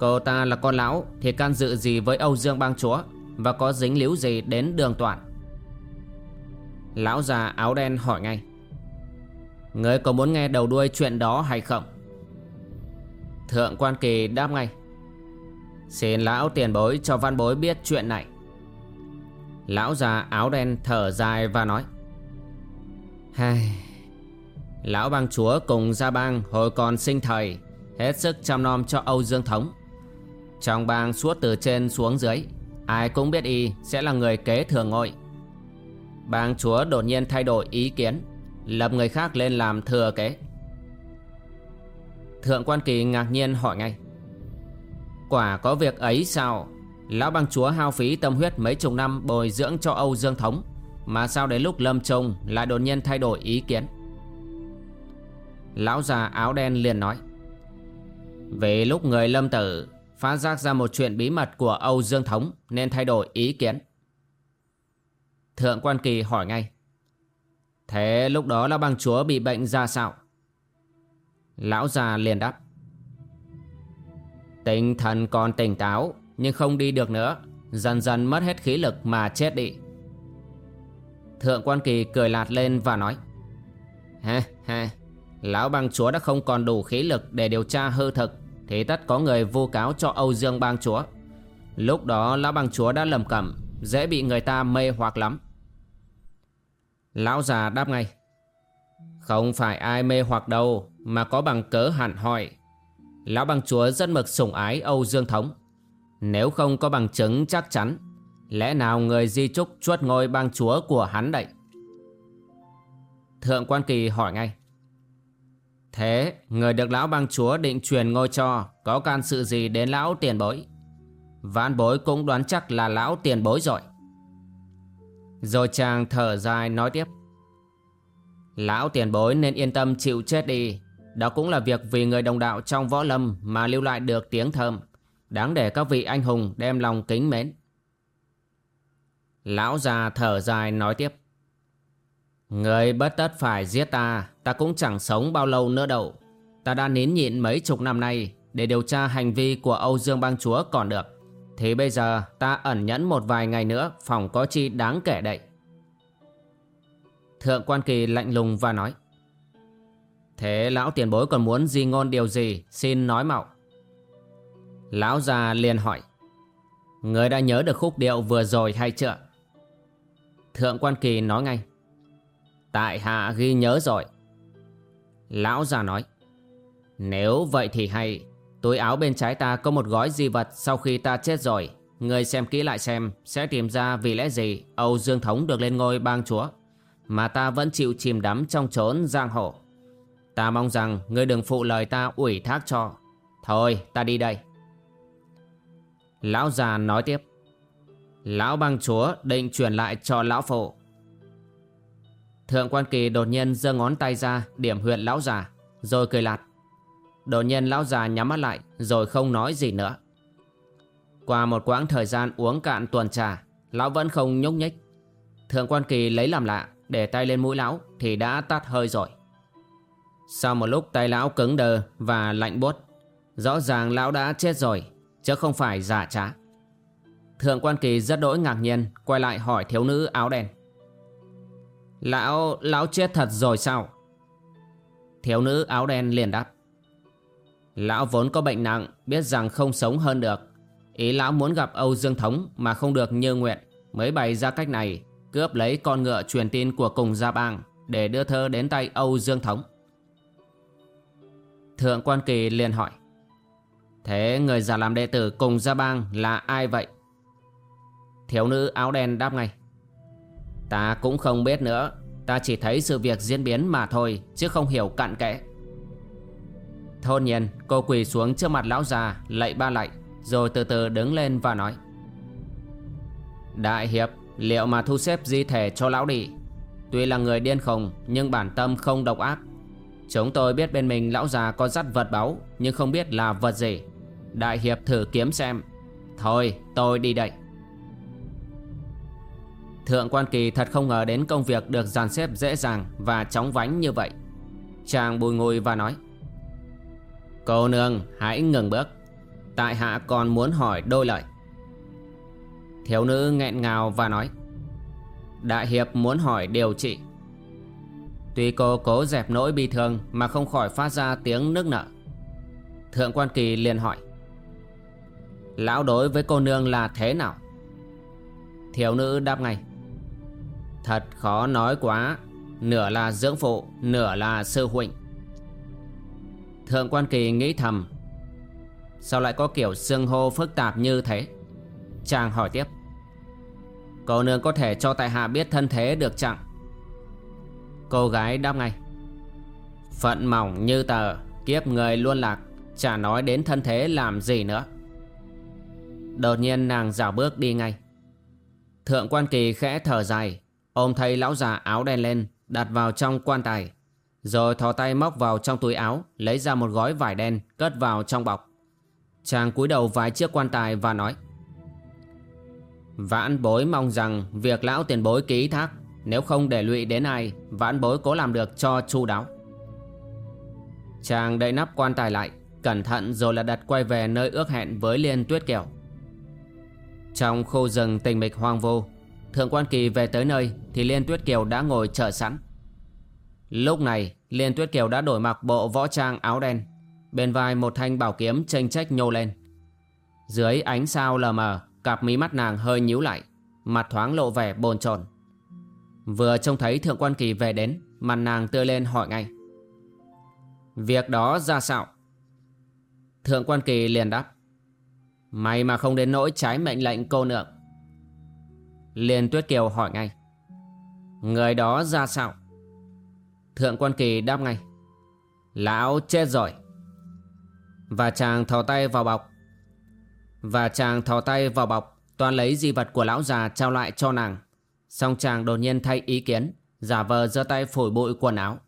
Cô ta là con lão, Thì can dự gì với Âu Dương bang chúa? Và có dính líu gì đến đường toàn Lão già áo đen hỏi ngay. Người có muốn nghe đầu đuôi chuyện đó hay không? Thượng quan kỳ đáp ngay. Xin lão tiền bối cho văn bối biết chuyện này. Lão già áo đen thở dài và nói. Hai... Lão bang chúa cùng gia bang hồi còn sinh thời, Hết sức chăm nom cho Âu Dương Thống. Trong bang suốt từ trên xuống dưới, Ai cũng biết y sẽ là người kế thừa ngôi. Bang chúa đột nhiên thay đổi ý kiến, Lập người khác lên làm thừa kế. Thượng quan kỳ ngạc nhiên hỏi ngay, Quả có việc ấy sao? Lão bang chúa hao phí tâm huyết mấy chục năm bồi dưỡng cho Âu Dương Thống, Mà sao đến lúc lâm trùng lại đột nhiên thay đổi ý kiến? Lão già áo đen liền nói, về lúc người lâm tử Phát giác ra một chuyện bí mật của Âu Dương Thống, Nên thay đổi ý kiến. Thượng quan kỳ hỏi ngay, Thế lúc đó là bang chúa bị bệnh ra sao? Lão già liền đáp, Tinh thần còn tỉnh táo, Nhưng không đi được nữa. Dần dần mất hết khí lực mà chết đi. Thượng quan kỳ cười lạt lên và nói Ha ha Lão bang chúa đã không còn đủ khí lực để điều tra hư thực. Thì tất có người vu cáo cho Âu Dương bang chúa. Lúc đó, lão bang chúa đã lầm cẩm, Dễ bị người ta mê hoặc lắm. Lão già đáp ngay, Không phải ai mê hoặc đâu, Mà có bằng cớ hẳn hỏi Lão bang chúa rất mực sủng ái Âu Dương Thống. Nếu không có bằng chứng chắc chắn, Lẽ nào người di trúc chuốt ngôi bang chúa của hắn đậy Thượng quan kỳ hỏi ngay Thế, người được lão bang chúa định truyền ngôi cho, Có can sự gì đến lão tiền bối? Vãn bối cũng đoán chắc là lão tiền bối rồi. Rồi chàng thở dài nói tiếp. Lão tiền bối nên yên tâm chịu chết đi. Đó cũng là việc vì người đồng đạo trong võ lâm Mà lưu lại được tiếng thơm. Đáng để các vị anh hùng đem lòng kính mến. Lão già thở dài nói tiếp. Người bất tất phải giết ta. Ta cũng chẳng sống bao lâu nữa đâu. Ta đã nín nhịn mấy chục năm nay Để điều tra hành vi của Âu Dương bang chúa còn được. Thì bây giờ ta ẩn nhẫn một vài ngày nữa, Phòng có chi đáng kể đậy Thượng quan kỳ lạnh lùng và nói, Thế lão tiền bối còn muốn di ngôn điều gì? Xin nói mạo. Lão già liền hỏi, Người đã nhớ được khúc điệu vừa rồi hay chưa? Thượng quan kỳ nói ngay, Tại hạ ghi nhớ rồi. Lão già nói, Nếu vậy thì hay, Túi áo bên trái ta có một gói di vật Sau khi ta chết rồi. Người xem kỹ lại xem, Sẽ tìm ra vì lẽ gì Âu Dương Thống được lên ngôi bang chúa, Mà ta vẫn chịu chìm đắm trong trốn giang hồ. Ta mong rằng Ngươi đừng phụ lời ta ủy thác cho. Thôi, ta đi đây. Lão già nói tiếp, Lão bang chúa định truyền lại cho lão phụ. Thượng quan kỳ đột nhiên giơ ngón tay ra điểm huyện lão già Rồi cười lạt Đột nhiên lão già nhắm mắt lại Rồi không nói gì nữa Qua một quãng thời gian uống cạn tuần trà Lão vẫn không nhúc nhích Thượng quan kỳ lấy làm lạ để tay lên mũi lão thì đã tắt hơi rồi. Sau một lúc tay lão cứng đờ và lạnh buốt, rõ ràng lão đã chết rồi, chứ không phải giả trá. Thượng quan kỳ rất đỗi ngạc nhiên quay lại hỏi thiếu nữ áo đen. Lão, lão chết thật rồi sao? Thiếu nữ áo đen liền đáp. Lão vốn có bệnh nặng, biết rằng không sống hơn được. Ý lão muốn gặp Âu Dương Thống mà không được như nguyện, mới bày ra cách này, cướp lấy con ngựa truyền tin của cùng gia bang để đưa thơ đến tay Âu Dương Thống. Thượng quan kỳ liền hỏi. Thế người già làm đệ tử cùng gia bang là ai vậy? Thiếu nữ áo đen đáp ngay. Ta cũng không biết nữa, ta chỉ thấy sự việc diễn biến mà thôi, chứ không hiểu cặn kẽ. Thôn nhiên cô quỳ xuống trước mặt lão già Lạy ba lạy Rồi từ từ đứng lên và nói. Đại hiệp Liệu mà thu xếp di thể cho lão đi? Tuy là người điên khùng Nhưng bản tâm không độc ác. Chúng tôi biết bên mình lão già có dắt vật báu Nhưng không biết là vật gì. Đại hiệp thử kiếm xem. Thôi tôi đi đây. Thượng quan kỳ thật không ngờ đến công việc được dàn xếp dễ dàng và chóng vánh như vậy. Chàng bùi ngùi và nói, Cô nương, hãy ngừng bước. Tại hạ còn muốn hỏi đôi lời. Thiếu nữ nghẹn ngào và nói, Đại hiệp muốn hỏi điều trị. Tuy cô cố dẹp nỗi bi thương Mà không khỏi phát ra tiếng nức nở, Thượng quan kỳ liền hỏi, Lão đối với cô nương là thế nào? Thiếu nữ đáp ngay Thật khó nói quá. Nửa là dưỡng phụ, Nửa là sư huynh. Thượng quan kỳ nghĩ thầm, Sao lại có kiểu xương hô phức tạp như thế? Chàng hỏi tiếp, Cô nương có thể cho tại hạ biết thân thế được chẳng Cô gái đáp ngay, Phận mỏng như tờ, Kiếp người luôn lạc, Chả nói đến thân thế làm gì nữa. Đột nhiên nàng dạo bước đi ngay. Thượng quan kỳ khẽ thở dài Ôm thấy lão già áo đen lên, Đặt vào trong quan tài. Rồi thò tay móc vào trong túi áo, Lấy ra một gói vải đen, Cất vào trong bọc. Chàng cúi đầu vái chiếc quan tài và nói, Vãn bối mong rằng Việc lão tiền bối ký thác, Nếu không để lụy đến ai, Vãn bối cố làm được cho chu đáo. Chàng đậy nắp quan tài lại, Cẩn thận rồi là đặt quay về nơi ước hẹn với Liên Tuyết Kiều. Trong khu rừng tình mịch hoang vô Thượng quan kỳ về tới nơi Thì Liên Tuyết Kiều đã ngồi chờ sẵn. Lúc này, Liên Tuyết Kiều đã đổi mặc bộ võ trang áo đen, Bên vai một thanh bảo kiếm tranh trách nhô lên. Dưới ánh sao lờ mờ, Cặp mí mắt nàng hơi nhíu lại, Mặt thoáng lộ vẻ bồn chồn. Vừa trông thấy Thượng Quan Kỳ về đến, Mặt nàng tươi lên hỏi ngay. Việc đó ra sao? Thượng Quan Kỳ liền đáp. May mà không đến nỗi trái mệnh lệnh cô nượng Liên Tuyết Kiều hỏi ngay. Người đó ra sao? Thượng quan kỳ đáp ngay. Lão chết rồi. Và chàng thò tay vào bọc. Và chàng thò tay vào bọc Toàn lấy di vật của lão già trao lại cho nàng. Xong chàng đột nhiên thay ý kiến, Giả vờ giơ tay phổi bụi quần áo.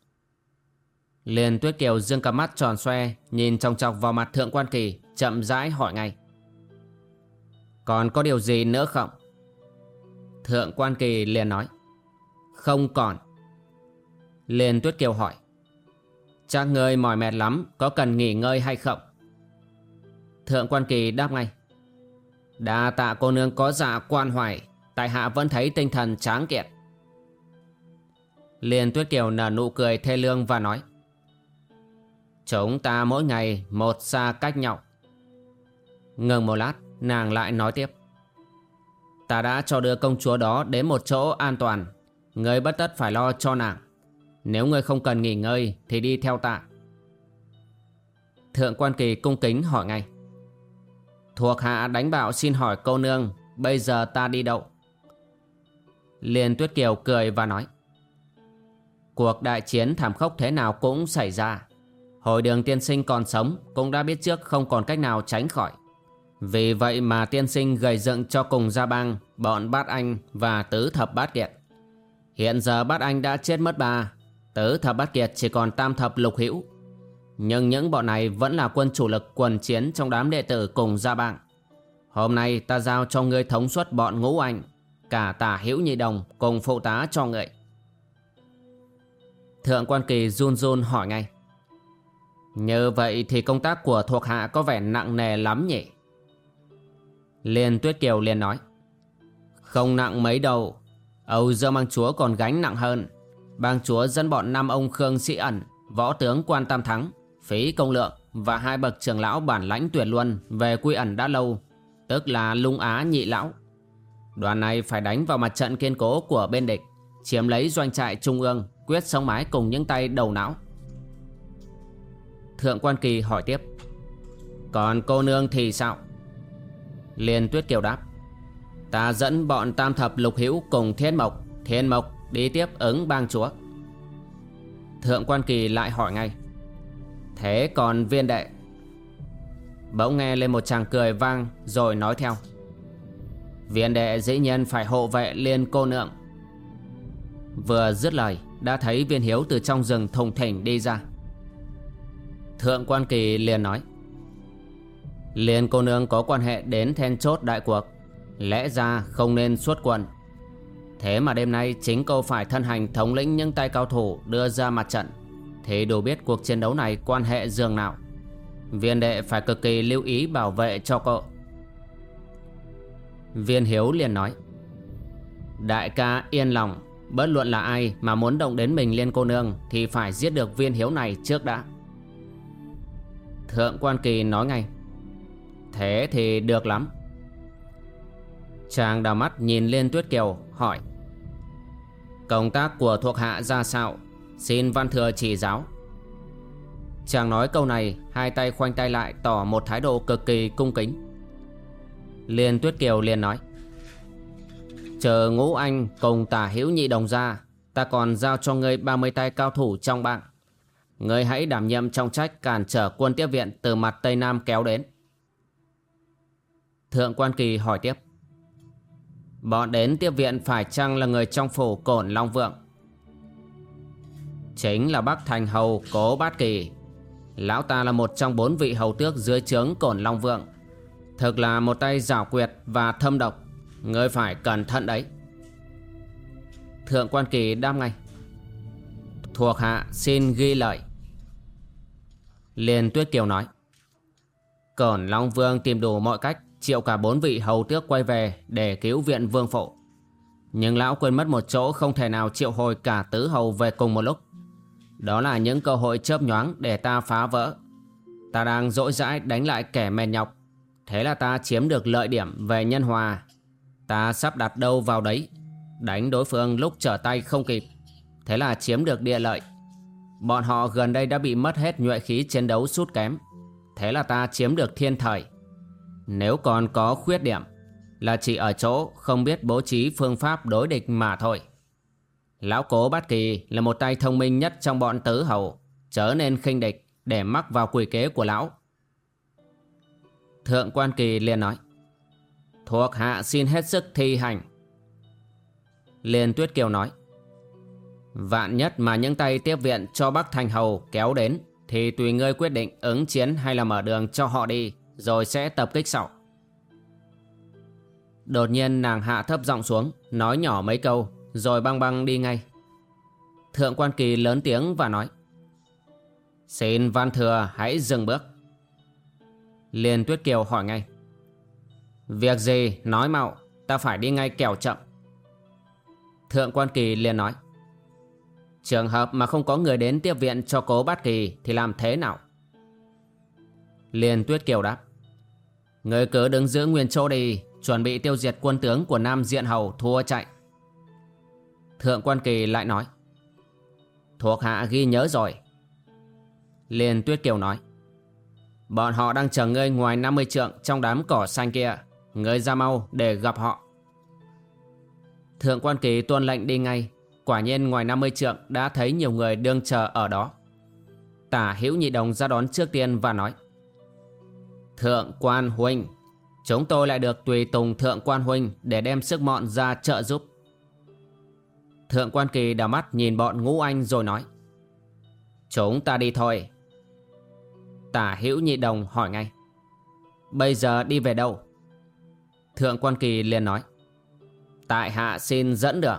Liền tuyết kiều dương cặp mắt tròn xoe, Nhìn trong chọc vào mặt thượng quan kỳ, Chậm rãi hỏi ngay. Còn có điều gì nữa không? Thượng quan kỳ liền nói, Không còn. Liên Tuyết Kiều hỏi, Chắc người mỏi mệt lắm, Có cần nghỉ ngơi hay không? Thượng quan kỳ đáp ngay, Đa tạ cô nương có dạ quan hoài, Tại hạ vẫn thấy tinh thần tráng kiện. Liên Tuyết Kiều nở nụ cười thê lương và nói, Chúng ta mỗi ngày một xa cách nhau. Ngừng một lát, nàng lại nói tiếp Ta đã cho đưa công chúa đó đến một chỗ an toàn. Người bất tất phải lo cho nàng. Nếu ngươi không cần nghỉ ngơi, Thì đi theo ta. Thượng quan kỳ cung kính hỏi ngay. Thuộc hạ đánh bạo xin hỏi cô nương, Bây giờ ta đi đâu? Liên Tuyết Kiều cười và nói. Cuộc đại chiến thảm khốc thế nào cũng xảy ra. Hồi đường tiên sinh còn sống Cũng đã biết trước không còn cách nào tránh khỏi. Vì vậy mà tiên sinh gầy dựng cho cùng gia bang, Bọn bát anh và tứ thập bát kiệt. Hiện giờ bát anh đã chết mất ba Tứ thập bát kiệt chỉ còn tam thập lục hữu. Nhưng những bọn này vẫn là quân chủ lực quần chiến trong đám đệ tử cùng gia bang. Hôm nay ta giao cho ngươi thống suất bọn ngũ anh, Cả tả hữu nhị đồng cùng phụ tá cho ngươi. Thượng quan kỳ run run hỏi ngay. Như vậy thì công tác của thuộc hạ có vẻ nặng nề lắm nhỉ? Liên Tuyết Kiều liền nói, Không nặng mấy đâu. Âu Dương Bang Chúa còn gánh nặng hơn. Bang Chúa dẫn bọn năm ông Khương Sĩ Ẩn, Võ tướng Quan Tam Thắng, Phí Công Lượng Và hai bậc trưởng lão bản lãnh tuyệt luân Về quy ẩn đã lâu, Tức là Lung Á Nhị Lão. Đoàn này phải đánh vào mặt trận kiên cố của bên địch, Chiếm lấy doanh trại trung ương, Quyết sống mái cùng những tay đầu não. Thượng quan kỳ hỏi tiếp, Còn cô nương thì sao? Liên tuyết kiều đáp. Ta dẫn bọn tam thập lục hữu cùng thiên mộc. Thiên mộc đi tiếp ứng bang chúa. Thượng quan kỳ lại hỏi ngay. Thế còn viên đệ? Bỗng nghe lên một chàng cười vang Rồi nói theo. Viên đệ dĩ nhiên phải hộ vệ liên cô nượng. Vừa dứt lời, Đã thấy viên hiếu từ trong rừng thùng thỉnh đi ra. Thượng quan kỳ liền nói. Liên cô nương có quan hệ đến then chốt đại cuộc. Lẽ ra không nên xuất quân Thế mà đêm nay chính cô phải thân hành thống lĩnh những tay cao thủ đưa ra mặt trận. Thì đủ biết cuộc chiến đấu này quan hệ dường nào. Viên đệ phải cực kỳ lưu ý bảo vệ cho cô. Viên Hiếu liền nói, Đại ca yên lòng, Bất luận là ai mà muốn động đến mình liên cô nương Thì phải giết được viên hiếu này trước đã. Thượng quan kỳ nói ngay Thế thì được lắm. Chàng đào mắt nhìn lên tuyết kiều, hỏi. Công tác của thuộc hạ ra sao? Xin văn thừa chỉ giáo. Chàng nói câu này, Hai tay khoanh tay lại, tỏ một thái độ cực kỳ cung kính. Liên Tuyết Kiều liền nói. Chờ ngũ anh cùng tả hữu nhị đồng ra, Ta còn giao cho ngươi 30 tay cao thủ trong bạn Ngươi hãy đảm nhiệm trọng trách cản trở quân tiếp viện từ mặt Tây Nam kéo đến. Thượng quan kỳ hỏi tiếp. Bọn đến tiếp viện phải chăng là người trong phủ cổn Long Vượng? Chính là Bắc Thành Hầu Cố Bát Kỳ. Lão ta là một trong bốn vị hầu tước dưới trướng cổn Long Vượng. Thực là một tay giảo quyệt và thâm độc. Ngươi phải cẩn thận đấy. Thượng quan kỳ đam ngay. Thuộc hạ xin ghi lời. Liên Tuyết Kiều nói. Cổn Long Vương tìm đủ mọi cách. Triệu cả bốn vị hầu tước quay về Để cứu viện vương phụ. Nhưng lão quên mất một chỗ không thể nào triệu hồi cả tứ hầu về cùng một lúc. Đó là những cơ hội chớp nhoáng để ta phá vỡ. Ta đang dỗi dãi đánh lại kẻ mèn nhọc. Thế là ta chiếm được lợi điểm về nhân hòa. Ta sắp đặt đâu vào đấy, Đánh đối phương lúc trở tay không kịp. Thế là chiếm được địa lợi. Bọn họ gần đây đã bị mất hết nhuệ khí chiến đấu sút kém. Thế là ta chiếm được thiên thời. Nếu còn có khuyết điểm, Là chỉ ở chỗ không biết bố trí phương pháp đối địch mà thôi. Lão cố bát kỳ là một tay thông minh nhất trong bọn tứ hầu, Chớ nên khinh địch để mắc vào quỷ kế của lão. Thượng quan kỳ liền nói, Thuộc hạ xin hết sức thi hành. Liên Tuyết Kiều nói, Vạn nhất mà những tay tiếp viện cho Bắc Thành Hầu kéo đến, Thì tùy ngươi quyết định ứng chiến hay là mở đường cho họ đi. Rồi sẽ tập kích sau. Đột nhiên nàng hạ thấp giọng xuống, Nói nhỏ mấy câu, Rồi băng băng đi ngay. Thượng quan kỳ lớn tiếng và nói, Xin Văn Thừa hãy dừng bước. Liên Tuyết Kiều hỏi ngay, Việc gì? Nói mạo Ta phải đi ngay kẻo chậm. Thượng quan kỳ liền nói, Trường hợp mà không có người đến tiếp viện cho cố bát kỳ Thì làm thế nào? Liên Tuyết Kiều đáp Người cứ đứng giữ nguyên chỗ đi, Chuẩn bị tiêu diệt quân tướng của Nam Diện Hầu, thua chạy Thượng quan kỳ lại nói Thuộc hạ ghi nhớ rồi Liên Tuyết Kiều nói Bọn họ đang chờ ngươi ngoài 50 trượng trong đám cỏ xanh kia. Ngươi ra mau để gặp họ. Thượng quan kỳ tuân lệnh đi ngay. Quả nhiên ngoài 50 trượng đã thấy nhiều người đương chờ ở đó. Tả hữu nhị đồng ra đón trước tiên và nói. Thượng quan huynh, chúng tôi lại được tùy tùng thượng quan huynh để đem sức mọn ra trợ giúp. Thượng quan kỳ đào mắt nhìn bọn ngũ anh rồi nói. Chúng ta đi thôi. Tả hữu nhị đồng hỏi ngay Bây giờ đi về đâu Thượng quan kỳ liền nói Tại hạ xin dẫn được.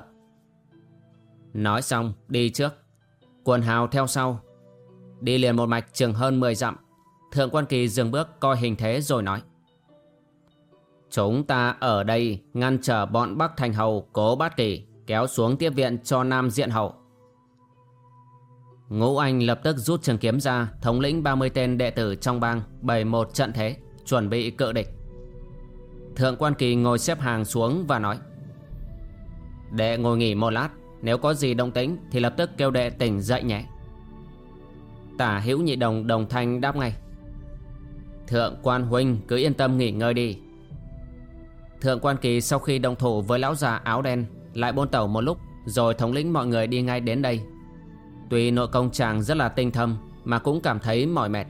Nói xong đi trước Quần hào theo sau Đi liền một mạch chừng hơn 10 dặm Thượng quan kỳ dừng bước, coi hình thế rồi nói Chúng ta ở đây ngăn trở bọn Bắc Thành Hầu, cố bát kỳ, kéo xuống tiếp viện cho Nam Diện Hậu. Ngũ Anh lập tức rút trường kiếm ra, thống lĩnh 30 tên đệ tử trong bang, bày một trận thế, chuẩn bị cự địch. Thượng quan kỳ ngồi xếp hàng xuống và nói Đệ ngồi nghỉ một lát, Nếu có gì động tĩnh thì lập tức kêu đệ tỉnh dậy nhé Tả hữu nhị đồng đồng thanh đáp ngay Thượng quan huynh, cứ yên tâm nghỉ ngơi đi. Thượng quan kỳ sau khi đồng thủ với lão già áo đen, Lại bôn tẩu một lúc, Rồi thống lĩnh mọi người đi ngay đến đây. Tuy nội công chàng rất là tinh thâm, Mà cũng cảm thấy mỏi mệt.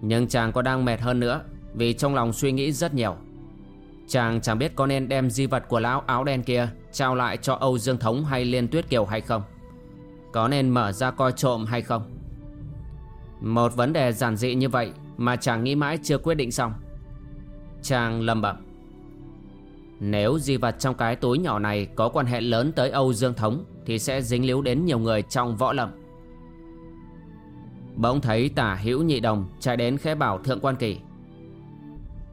Nhưng chàng có đang mệt hơn nữa, Vì trong lòng suy nghĩ rất nhiều. Chàng chẳng biết có nên đem di vật của lão áo đen kia Trao lại cho Âu Dương Thống hay Liên Tuyết Kiều hay không. Có nên mở ra coi trộm hay không? Một vấn đề giản dị như vậy mà chàng nghĩ mãi chưa quyết định xong. Chàng lầm bẩm. Nếu di vật trong cái túi nhỏ này Có quan hệ lớn tới Âu Dương Thống, Thì sẽ dính líu đến nhiều người trong võ lâm. Bỗng thấy tả hữu nhị đồng Chạy đến khẽ bảo thượng quan kỳ.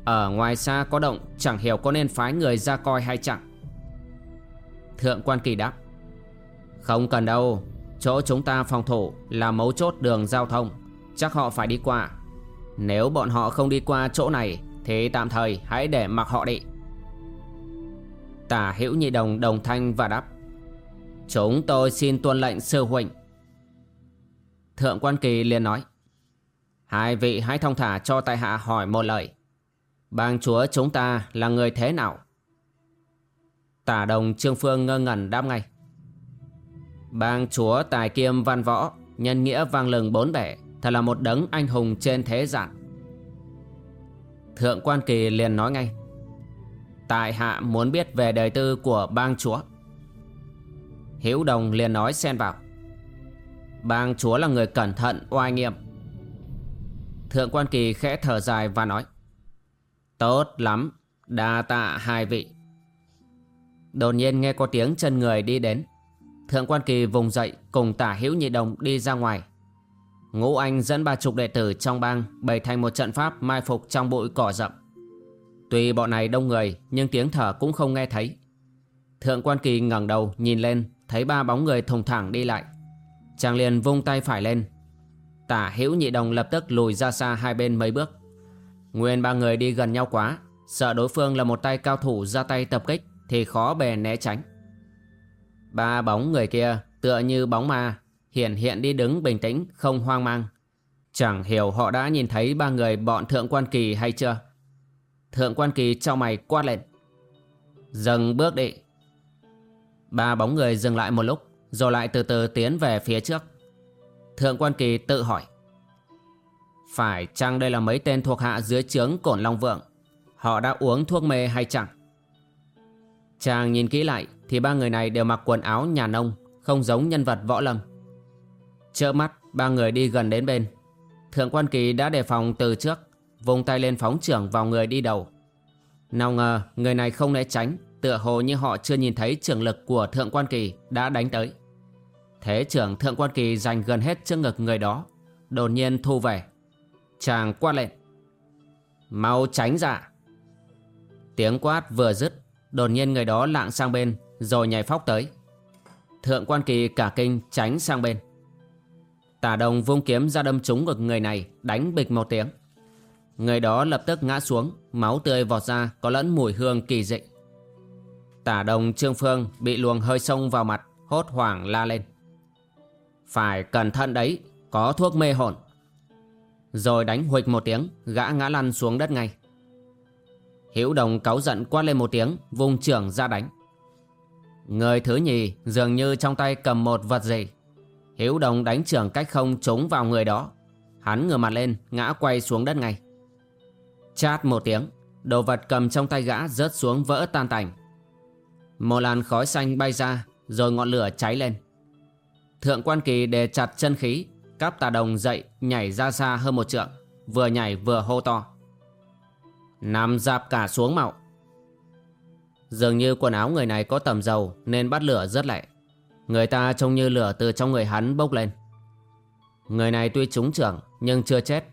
Ở ngoài xa có động, Chẳng hiểu có nên phái người ra coi hay chẳng Thượng quan kỳ đáp. Không cần đâu, Chỗ chúng ta phòng thủ là mấu chốt đường giao thông, Chắc họ phải đi qua. Nếu bọn họ không đi qua chỗ này Thì tạm thời hãy để mặc họ đi. Tả hữu nhị đồng đồng thanh và đáp. Chúng tôi xin tuân lệnh sư huynh. Thượng quan kỳ liền nói. Hai vị hãy thông thả cho tại hạ hỏi một lời. Bang chúa chúng ta là người thế nào? Tả đồng Trương Phương ngơ ngẩn đáp ngay. Bang chúa tài kiêm văn võ, nhân nghĩa vang lừng bốn bể, thật là một đấng anh hùng trên thế gian. Thượng quan kỳ liền nói ngay. Tại hạ muốn biết về đời tư của bang chúa. Hiếu đồng liền nói xen vào. Bang chúa là người cẩn thận, oai nghiêm. Thượng quan kỳ khẽ thở dài và nói. Tốt lắm, đa tạ hai vị. Đột nhiên nghe có tiếng chân người đi đến. Thượng quan kỳ vùng dậy cùng tả hữu nhị đồng đi ra ngoài. Ngũ Anh dẫn ba chục đệ tử trong bang, bày thành một trận pháp mai phục trong bụi cỏ rậm. Tuy bọn này đông người, nhưng tiếng thở cũng không nghe thấy. Thượng quan kỳ ngẩng đầu nhìn lên, thấy ba bóng người thùng thẳng đi lại. Chàng liền vung tay phải lên. Tả hữu nhị đồng lập tức lùi ra xa hai bên mấy bước. Nguyên ba người đi gần nhau quá, Sợ đối phương là một tay cao thủ ra tay tập kích Thì khó bề né tránh Ba bóng người kia tựa như bóng ma Hiện hiện đi đứng bình tĩnh, không hoang mang. Chẳng hiểu họ đã nhìn thấy ba người bọn Thượng Quan Kỳ hay chưa. Thượng Quan Kỳ trao mày quát lên. Dừng bước đi. Ba bóng người dừng lại một lúc, Rồi lại từ từ tiến về phía trước. Thượng Quan Kỳ tự hỏi. Phải chăng đây là mấy tên thuộc hạ dưới trướng Cổn Long Vượng? Họ đã uống thuốc mê hay chẳng Chàng nhìn kỹ lại Thì ba người này đều mặc quần áo nhà nông, Không giống nhân vật võ lâm chớp mắt, ba người đi gần đến bên. Thượng quan kỳ đã đề phòng từ trước Vùng tay lên phóng trưởng vào người đi đầu. Nào ngờ, người này không né tránh, Tựa hồ như họ chưa nhìn thấy trường lực của thượng quan kỳ đã đánh tới. Thế trưởng thượng quan kỳ giành gần hết trước ngực người đó, Đột nhiên thu về. Chàng quát lên. Mau tránh ra. Tiếng quát vừa dứt, Đột nhiên người đó lạng sang bên, Rồi nhảy phóc tới. Thượng quan kỳ cả kinh tránh sang bên. Tả đồng vung kiếm ra đâm trúng ngực người này, Đánh bịch một tiếng. Người đó lập tức ngã xuống, Máu tươi vọt ra, có lẫn mùi hương kỳ dị. Tả đồng Trương Phương Bị luồng hơi sông vào mặt, Hốt hoảng la lên. Phải cẩn thận đấy, Có thuốc mê hồn. Rồi đánh huịch một tiếng, Gã ngã lăn xuống đất ngay. Hữu đồng cáu giận quát lên một tiếng Vùng trưởng ra đánh. Người thứ nhì dường như trong tay cầm một vật gì. Hữu đồng đánh trưởng cách không trúng vào người đó. Hắn ngửa mặt lên, ngã quay xuống đất ngay. Chát một tiếng, Đồ vật cầm trong tay gã rớt xuống vỡ tan tành. Một làn khói xanh bay ra, Rồi ngọn lửa cháy lên. Thượng quan kỳ đề chặt chân khí Cáp tà đồng dậy nhảy ra xa hơn một trượng, Vừa nhảy vừa hô to. Nằm dạp cả xuống mạo. Dường như quần áo người này có tầm dầu Nên bắt lửa rất lẹ Người ta trông như lửa từ trong người hắn bốc lên. Người này tuy trúng trưởng, nhưng chưa chết.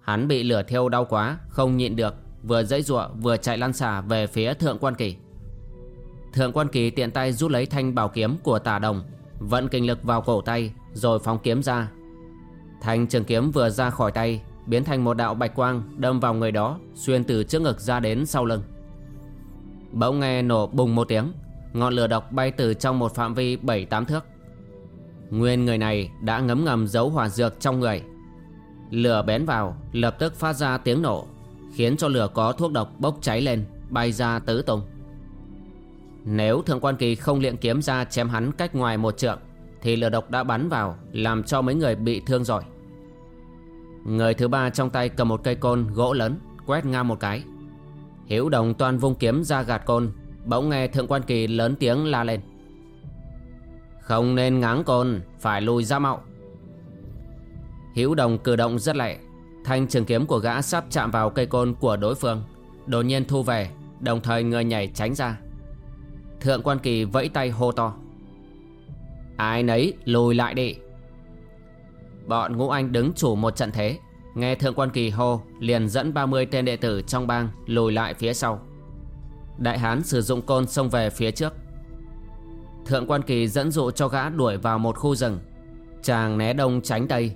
Hắn bị lửa thiêu đau quá, Không nhịn được, Vừa dãy giụa, vừa chạy lăn xả về phía thượng quan kỳ. Thượng quan kỳ tiện tay rút lấy thanh bảo kiếm của tả đồng, Vận kinh lực vào cổ tay, Rồi phóng kiếm ra. Thanh trường kiếm vừa ra khỏi tay, Biến thành một đạo bạch quang Đâm vào người đó, Xuyên từ trước ngực ra đến sau lưng. Bỗng nghe nổ bùng một tiếng Ngọn lửa độc bay từ trong một phạm vi 7-8 thước. Nguyên người này đã ngấm ngầm giấu hỏa dược trong người. Lửa bén vào, Lập tức phát ra tiếng nổ, Khiến cho lửa có thuốc độc bốc cháy lên, Bay ra tứ tung. Nếu thượng quan kỳ không liệng kiếm ra chém hắn cách ngoài một trượng, Thì lửa độc đã bắn vào, Làm cho mấy người bị thương rồi. Người thứ ba trong tay cầm một cây côn gỗ lớn, Quét ngang một cái. Hiểu đồng toàn vung kiếm ra gạt côn Bỗng nghe thượng quan kỳ lớn tiếng la lên. Không nên ngáng côn, Phải lùi ra mạo hữu đồng cử động rất lẹ. Thanh trường kiếm của gã sắp chạm vào cây côn của đối phương, Đột nhiên thu về, Đồng thời người nhảy tránh ra. Thượng quan kỳ vẫy tay hô to. Ai nấy lùi lại đi. Bọn ngũ anh đứng chủ một trận thế. Nghe thượng quan kỳ hô, Liền dẫn 30 tên đệ tử trong bang Lùi lại phía sau. Đại hán sử dụng côn xông về phía trước. Thượng quan kỳ dẫn dụ cho gã đuổi vào một khu rừng. Chàng né đông tránh tây.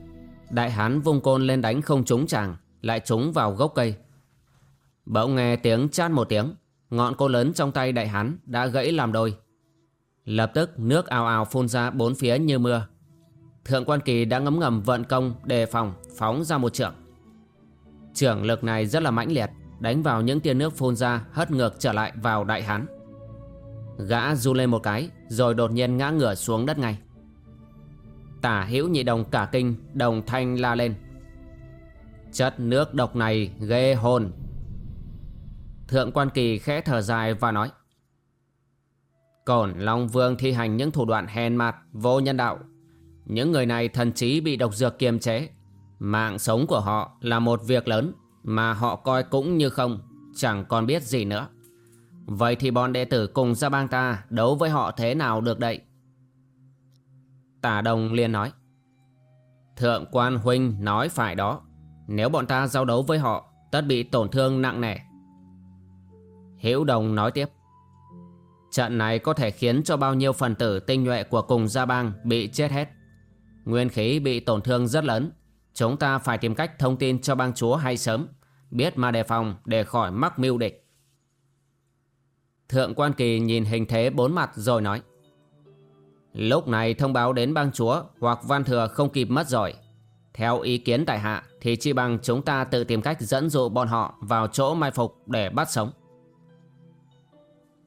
Đại hán vung côn lên đánh không trúng chàng, Lại trúng vào gốc cây. Bỗng nghe tiếng chát một tiếng, Ngọn côn lớn trong tay đại hán đã gãy làm đôi. Lập tức nước ào ào phun ra bốn phía như mưa. Thượng quan kỳ đã ngấm ngầm vận công đề phòng, phóng ra một trưởng. Trưởng lực này rất là mãnh liệt. Đánh vào những tia nước phun ra, hất ngược trở lại vào đại hán. Gã du lên một cái, Rồi đột nhiên ngã ngửa xuống đất ngay. Tả hữu nhị đồng cả kinh, Đồng thanh la lên. Chất nước độc này ghê hồn. Thượng quan kỳ khẽ thở dài và nói, Cổn Long Vương thi hành những thủ đoạn hèn mặt Vô nhân đạo. Những người này thần trí bị độc dược kiềm chế. Mạng sống của họ là một việc lớn. Mà họ coi cũng như không, Chẳng còn biết gì nữa. Vậy thì bọn đệ tử cùng ra bang ta Đấu với họ thế nào được đậy Tả đồng liền nói, Thượng quan huynh nói phải đó, Nếu bọn ta giao đấu với họ, Tất bị tổn thương nặng nề. Hiểu đồng nói tiếp, Trận này có thể khiến cho bao nhiêu phần tử tinh nhuệ của cùng gia bang bị chết hết. Nguyên khí bị tổn thương rất lớn. Chúng ta phải tìm cách thông tin cho bang chúa hay sớm, Biết mà đề phòng để khỏi mắc mưu địch Thượng quan kỳ nhìn hình thế bốn mặt rồi nói, Lúc này thông báo đến bang chúa hoặc văn thừa không kịp mất rồi. Theo ý kiến tại hạ thì chi bằng chúng ta tự tìm cách dẫn dụ bọn họ vào chỗ mai phục để bắt sống.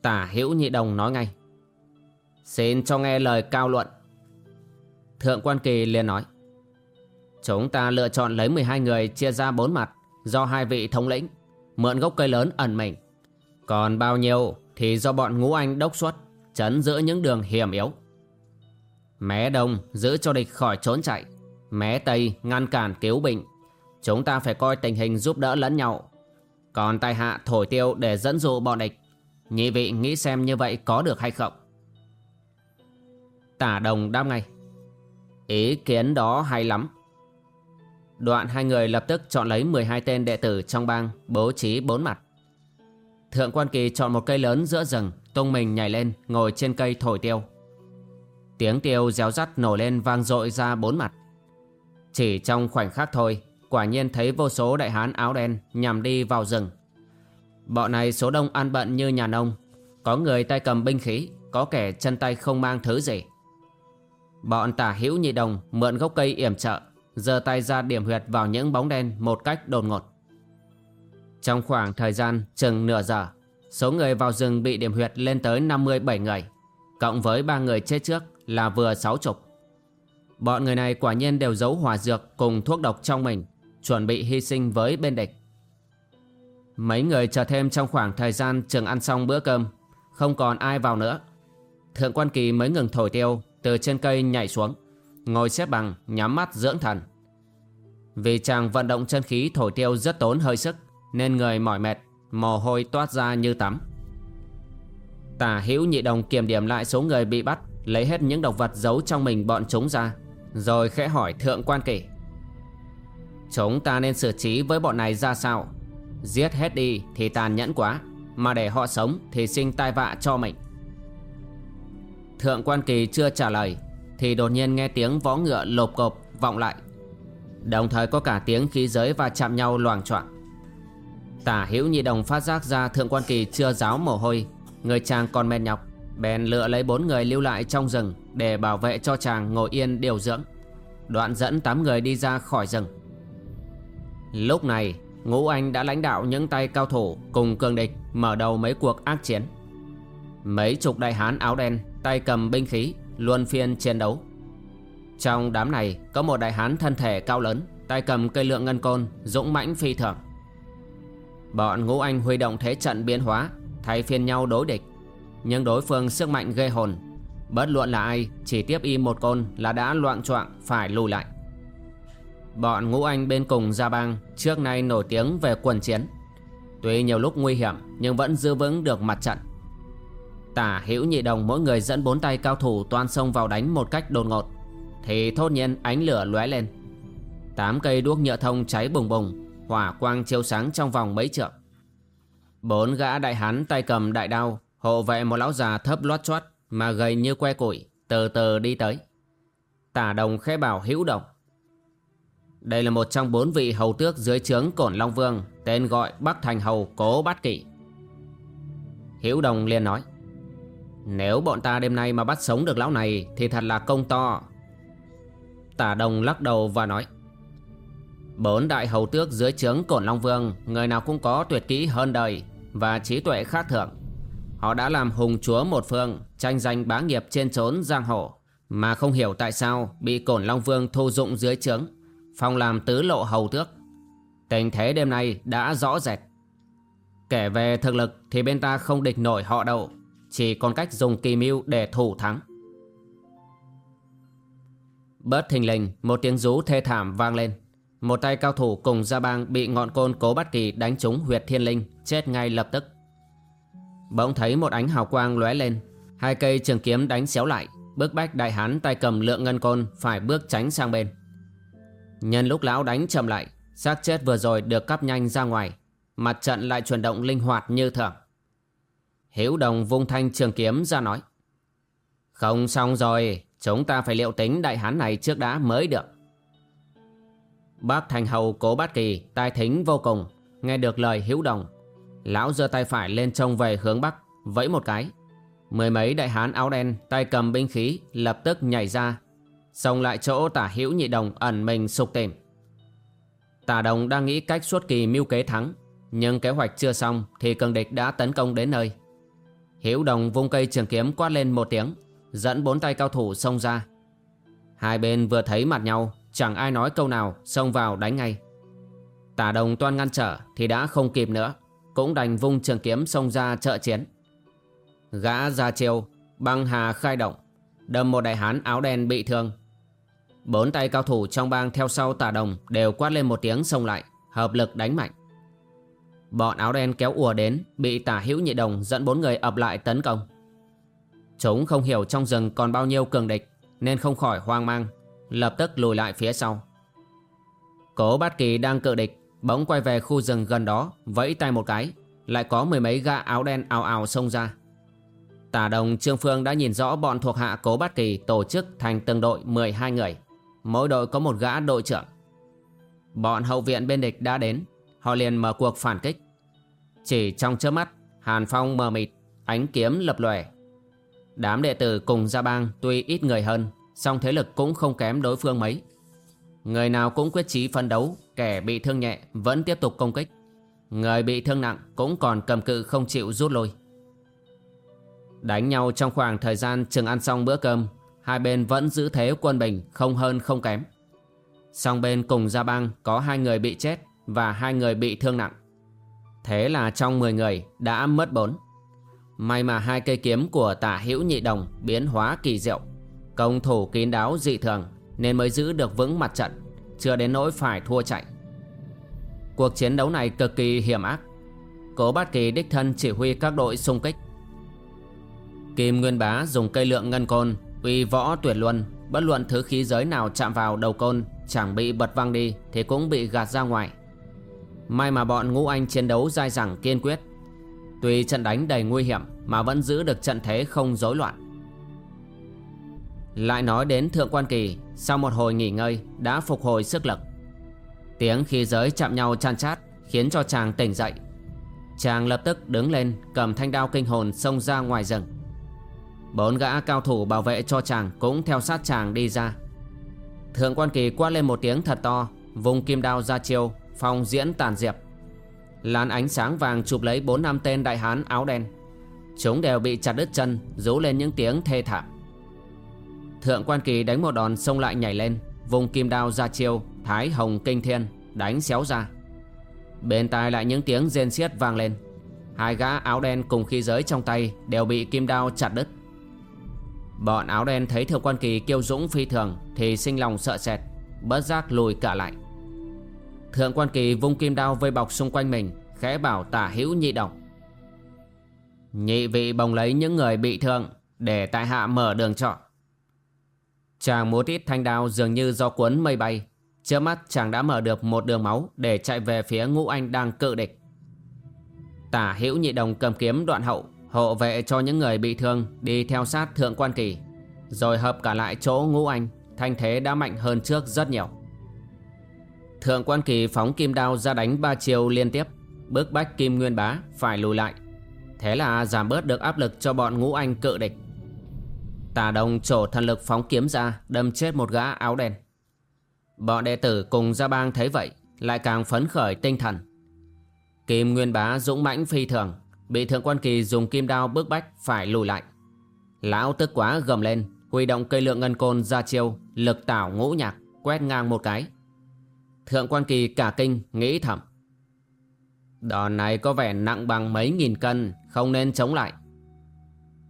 Tả hữu nhị đồng nói ngay. Xin cho nghe lời cao luận. Thượng quan kỳ liền nói. Chúng ta lựa chọn lấy 12 người chia ra bốn mặt do hai vị thống lĩnh, mượn gốc cây lớn ẩn mình. Còn bao nhiêu thì do bọn ngũ anh đốc xuất, chấn giữ những đường hiểm yếu. Mé đông giữ cho địch khỏi trốn chạy Mé tây ngăn cản cứu bệnh Chúng ta phải coi tình hình giúp đỡ lẫn nhau. Còn tài hạ thổi tiêu để dẫn dụ bọn địch Nhị vị nghĩ xem như vậy có được hay không? Tả đồng đáp ngay. Ý kiến đó hay lắm. Đoạn hai người lập tức chọn lấy 12 tên đệ tử trong bang, Bố trí bốn mặt. Thượng quan kỳ chọn một cây lớn giữa rừng, Tung mình nhảy lên, ngồi trên cây thổi tiêu. Tiếng tiêu réo rắt nổi lên vang dội ra bốn mặt. Chỉ trong khoảnh khắc thôi, Quả nhiên thấy vô số đại hán áo đen nhằm đi vào rừng. Bọn này số đông ăn bận như nhà nông, Có người tay cầm binh khí, Có kẻ chân tay không mang thứ gì. Bọn tả hữu nhị đồng mượn gốc cây yểm trợ giơ tay ra điểm huyệt vào những bóng đen một cách đột ngột Trong khoảng thời gian chừng nửa giờ Số người vào rừng bị điểm huyệt lên tới 57 người Cộng với ba người chết trước là vừa sáu chục. Bọn người này quả nhiên đều giấu hỏa dược cùng thuốc độc trong mình, chuẩn bị hy sinh với bên địch. Mấy người chờ thêm trong khoảng thời gian trường ăn xong bữa cơm, không còn ai vào nữa. Thượng quan kỳ mới ngừng thổi tiêu, từ trên cây nhảy xuống, ngồi xếp bằng, nhắm mắt dưỡng thần. Vì chàng vận động chân khí thổi tiêu rất tốn hơi sức, nên người mỏi mệt, mồ hôi toát ra như tắm. Tả hữu nhị đồng kiềm điểm lại số người bị bắt Lấy hết những độc vật giấu trong mình bọn chúng ra Rồi khẽ hỏi thượng quan kỳ Chúng ta nên xử trí với bọn này ra sao Giết hết đi thì tàn nhẫn quá Mà để họ sống thì sinh tai vạ cho mình Thượng quan kỳ chưa trả lời thì đột nhiên nghe tiếng vó ngựa lộp cộp vọng lại. Đồng thời có cả tiếng khí giới và chạm nhau loàng choạng Tả hữu nhi đồng phát giác ra thượng quan kỳ chưa giáo mồ hôi, Người chàng còn mệt nhọc, Bèn lựa lấy bốn người lưu lại trong rừng Để bảo vệ cho chàng ngồi yên điều dưỡng. Đoạn dẫn tám người đi ra khỏi rừng. Lúc này, Ngũ Anh đã lãnh đạo những tay cao thủ Cùng cường địch mở đầu mấy cuộc ác chiến. Mấy chục đại hán áo đen Tay cầm binh khí Luân phiên chiến đấu. Trong đám này, có một đại hán thân thể cao lớn, Tay cầm cây lượng ngân côn, Dũng mãnh phi thường. Bọn ngũ anh huy động thế trận biến hóa, Thay phiên nhau đối địch. Nhưng đối phương sức mạnh gây hồn, Bất luận là ai, Chỉ tiếp y một côn là đã loạn choạng, Phải lùi lại. Bọn ngũ anh bên cùng Gia Bang Trước nay nổi tiếng về quần chiến. Tuy nhiều lúc nguy hiểm, Nhưng vẫn giữ vững được mặt trận. Tả hữu nhị đồng mỗi người dẫn bốn tay cao thủ toan xông vào đánh một cách đột ngột. Thì thốt nhiên ánh lửa lóe lên. Tám cây đuốc nhựa thông cháy bùng bùng, Hỏa quang chiếu sáng trong vòng mấy trượng. Bốn gã đại hán tay cầm đại đao, Hộ vệ một lão già thấp lót choát Mà gầy như que củi, Từ từ đi tới. Tả đồng khẽ bảo hữu đồng. Đây là một trong bốn vị hầu tước dưới trướng Cổn Long Vương, Tên gọi Bắc Thành Hầu Cố Bát Kỷ Hữu đồng liền nói. Nếu bọn ta đêm nay mà bắt sống được lão này, Thì thật là công to. Tả đồng lắc đầu và nói, Bốn đại hầu tước dưới trướng Cổn Long Vương, Người nào cũng có tuyệt kỹ hơn đời Và trí tuệ khác thường Họ đã làm hùng chúa một phương, Tranh giành bá nghiệp trên trốn giang hồ, Mà không hiểu tại sao Bị Cổn Long Vương thu dụng dưới trướng, Phong làm tứ lộ hầu tước. Tình thế đêm nay đã rõ rệt. Kể về thực lực Thì bên ta không địch nổi họ đâu. Chỉ còn cách dùng kỳ mưu để thủ thắng Bớt thình lình Một tiếng rú thê thảm vang lên một tay cao thủ cùng gia bang bị ngọn côn cố bắt kỳ đánh trúng huyệt thiên linh, chết ngay lập tức. Bỗng thấy một ánh hào quang lóe lên, hai cây trường kiếm đánh xéo lại, bước bách đại hán tay cầm lượng ngân côn phải bước tránh sang bên. Nhân lúc lão đánh chậm lại, xác chết vừa rồi được cắp nhanh ra ngoài, mặt trận lại chuyển động linh hoạt như thường. Hiếu đồng vung thanh trường kiếm ra nói. Không xong rồi, chúng ta phải liệu tính đại hán này trước đã mới được. Bác thành hầu cố bát kỳ tai thính vô cùng Nghe được lời hữu đồng Lão giơ tay phải lên trông về hướng bắc Vẫy một cái Mười mấy đại hán áo đen tay cầm binh khí Lập tức nhảy ra Xông lại chỗ tả hữu nhị đồng ẩn mình sục tìm Tả đồng đang nghĩ cách suốt kỳ mưu kế thắng Nhưng kế hoạch chưa xong Thì cường địch đã tấn công đến nơi Hữu đồng vung cây trường kiếm quát lên một tiếng, Dẫn bốn tay cao thủ xông ra. Hai bên vừa thấy mặt nhau, Chẳng ai nói câu nào, Xông vào đánh ngay. Tả đồng toan ngăn trở Thì đã không kịp nữa, Cũng đành vung trường kiếm xông ra trợ chiến. Gã ra chiêu, Băng hà khai động, Đâm một đại hán áo đen bị thương. Bốn tay cao thủ trong bang theo sau tả đồng Đều quát lên một tiếng xông lại, Hợp lực đánh mạnh. Bọn áo đen kéo ùa đến Bị tả hữu nhị đồng dẫn bốn người ập lại tấn công Chúng không hiểu trong rừng còn bao nhiêu cường địch Nên không khỏi hoang mang Lập tức lùi lại phía sau Cố bát kỳ đang cự địch Bỗng quay về khu rừng gần đó Vẫy tay một cái Lại có mười mấy gã áo đen ào ào xông ra Tả đồng Trương Phương đã nhìn rõ bọn thuộc hạ cố bát kỳ tổ chức thành từng đội 12 người. Mỗi đội có một gã đội trưởng. Bọn hậu viện bên địch đã đến, họ liền mở cuộc phản kích. Chỉ trong chớp mắt, Hàn Phong mờ mịt, ánh kiếm lập lòe. Đám đệ tử cùng gia bang tuy ít người hơn, song thế lực cũng không kém đối phương mấy. Người nào cũng quyết chí phân đấu, kẻ bị thương nhẹ vẫn tiếp tục công kích. Người bị thương nặng cũng còn cầm cự không chịu rút lui. Đánh nhau trong khoảng thời gian chừng ăn xong bữa cơm, hai bên vẫn giữ thế quân bình không hơn không kém. Song bên cùng gia bang có hai người bị chết và hai người bị thương nặng. Thế là trong 10 người đã mất bốn. May mà hai cây kiếm của tả hữu nhị đồng biến hóa kỳ diệu, Công thủ kín đáo dị thường Nên mới giữ được vững mặt trận, Chưa đến nỗi phải thua chạy Cuộc chiến đấu này cực kỳ hiểm ác, Cố bát kỳ đích thân chỉ huy các đội xung kích Kim Nguyên Bá dùng cây lượng ngân côn Uy võ tuyệt luân, Bất luận thứ khí giới nào chạm vào đầu côn, Chẳng bị bật văng đi Thì cũng bị gạt ra ngoài May mà bọn ngũ anh chiến đấu dai dẳng kiên quyết. Tuy trận đánh đầy nguy hiểm Mà vẫn giữ được trận thế không rối loạn. Lại nói đến Thượng Quan Kỳ, Sau một hồi nghỉ ngơi Đã phục hồi sức lực. Tiếng khí giới chạm nhau chan chát Khiến cho chàng tỉnh dậy. Chàng lập tức đứng lên, Cầm thanh đao kinh hồn xông ra ngoài rừng. Bốn gã cao thủ bảo vệ cho chàng Cũng theo sát chàng đi ra. Thượng quan kỳ quát lên một tiếng thật to Vùng kim đao ra chiêu Phòng diễn tàn diệp. Làn ánh sáng vàng chụp lấy bốn năm tên đại hán áo đen. Chúng đều bị chặt đứt chân, Rú lên những tiếng thê thảm. Thượng quan kỳ đánh một đòn xông lại nhảy lên, Vùng kim đao ra chiêu, Thái hồng kinh thiên, Đánh xéo ra. Bên tai lại những tiếng rên xiết vang lên. Hai gã áo đen cùng khí giới trong tay Đều bị kim đao chặt đứt. Bọn áo đen thấy thượng quan kỳ kiêu dũng phi thường Thì sinh lòng sợ sệt, Bất giác lùi cả lại. Thượng quan kỳ vung kim đao vây bọc xung quanh mình, Khẽ bảo tả hữu nhị động. Nhị vị bồng lấy những người bị thương, Để tại hạ mở đường chọn Chàng múa tít thanh đao dường như do cuốn mây bay. Trước mắt, chàng đã mở được một đường máu Để chạy về phía ngũ anh đang cự địch. Tả hữu nhị đồng cầm kiếm đoạn hậu, Hộ vệ cho những người bị thương Đi theo sát thượng quan kỳ, Rồi hợp cả lại chỗ ngũ anh, Thanh thế đã mạnh hơn trước rất nhiều. Thượng quan kỳ phóng kim đao ra đánh ba chiều liên tiếp. Bước bách kim nguyên bá phải lùi lại. Thế là giảm bớt được áp lực cho bọn ngũ anh cự địch. Tà đồng trổ thần lực phóng kiếm ra, Đâm chết một gã áo đen. Bọn đệ tử cùng gia bang thấy vậy, Lại càng phấn khởi tinh thần. Kim nguyên bá dũng mãnh phi thường, Bị thượng quan kỳ dùng kim đao bước bách Phải lùi lại. Lão tức quá gầm lên, Huy động cây lượng ngân côn ra chiêu, Lực tảo ngũ nhạc, Quét ngang một cái. Thượng quan kỳ cả kinh nghĩ thầm. Đòn này có vẻ nặng bằng mấy nghìn cân, Không nên chống lại.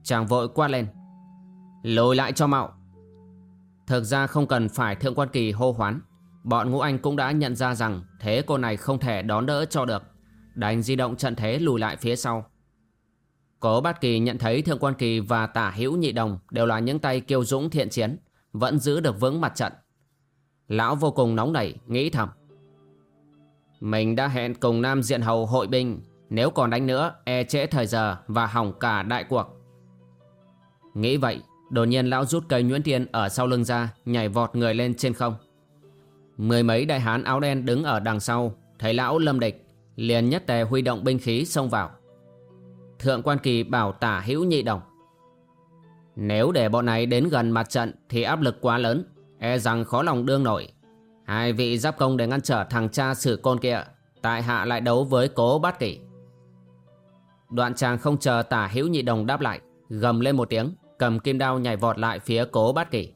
Chàng vội quát lên. Lùi lại cho mạo. Thực ra không cần phải thượng quan kỳ hô hoán. Bọn ngũ anh cũng đã nhận ra rằng Thế cô này không thể đón đỡ cho được. Đành di động trận thế lùi lại phía sau. Cố bát kỳ nhận thấy thượng quan kỳ và tả hữu nhị đồng Đều là những tay kiêu dũng thiện chiến, Vẫn giữ được vững mặt trận. Lão vô cùng nóng nảy, nghĩ thầm. Mình đã hẹn cùng Nam Diện Hầu hội binh, Nếu còn đánh nữa e trễ thời giờ Và hỏng cả đại cuộc. Nghĩ vậy, Đột nhiên lão rút cây nhuyễn tiên ở sau lưng ra, Nhảy vọt người lên trên không. Mười mấy đại hán áo đen đứng ở đằng sau, Thấy lão lâm địch, Liền nhất tề huy động binh khí xông vào. Thượng quan kỳ bảo tả hữu nhị đồng. Nếu để bọn này đến gần mặt trận Thì áp lực quá lớn. E rằng khó lòng đương nổi. Hai vị giáp công để ngăn trở thằng cha sử côn kia, Tại hạ lại đấu với cố bát kỷ. Đoạn chàng không chờ tả hữu nhị đồng đáp lại, Gầm lên một tiếng, Cầm kim đao nhảy vọt lại phía cố bát kỷ.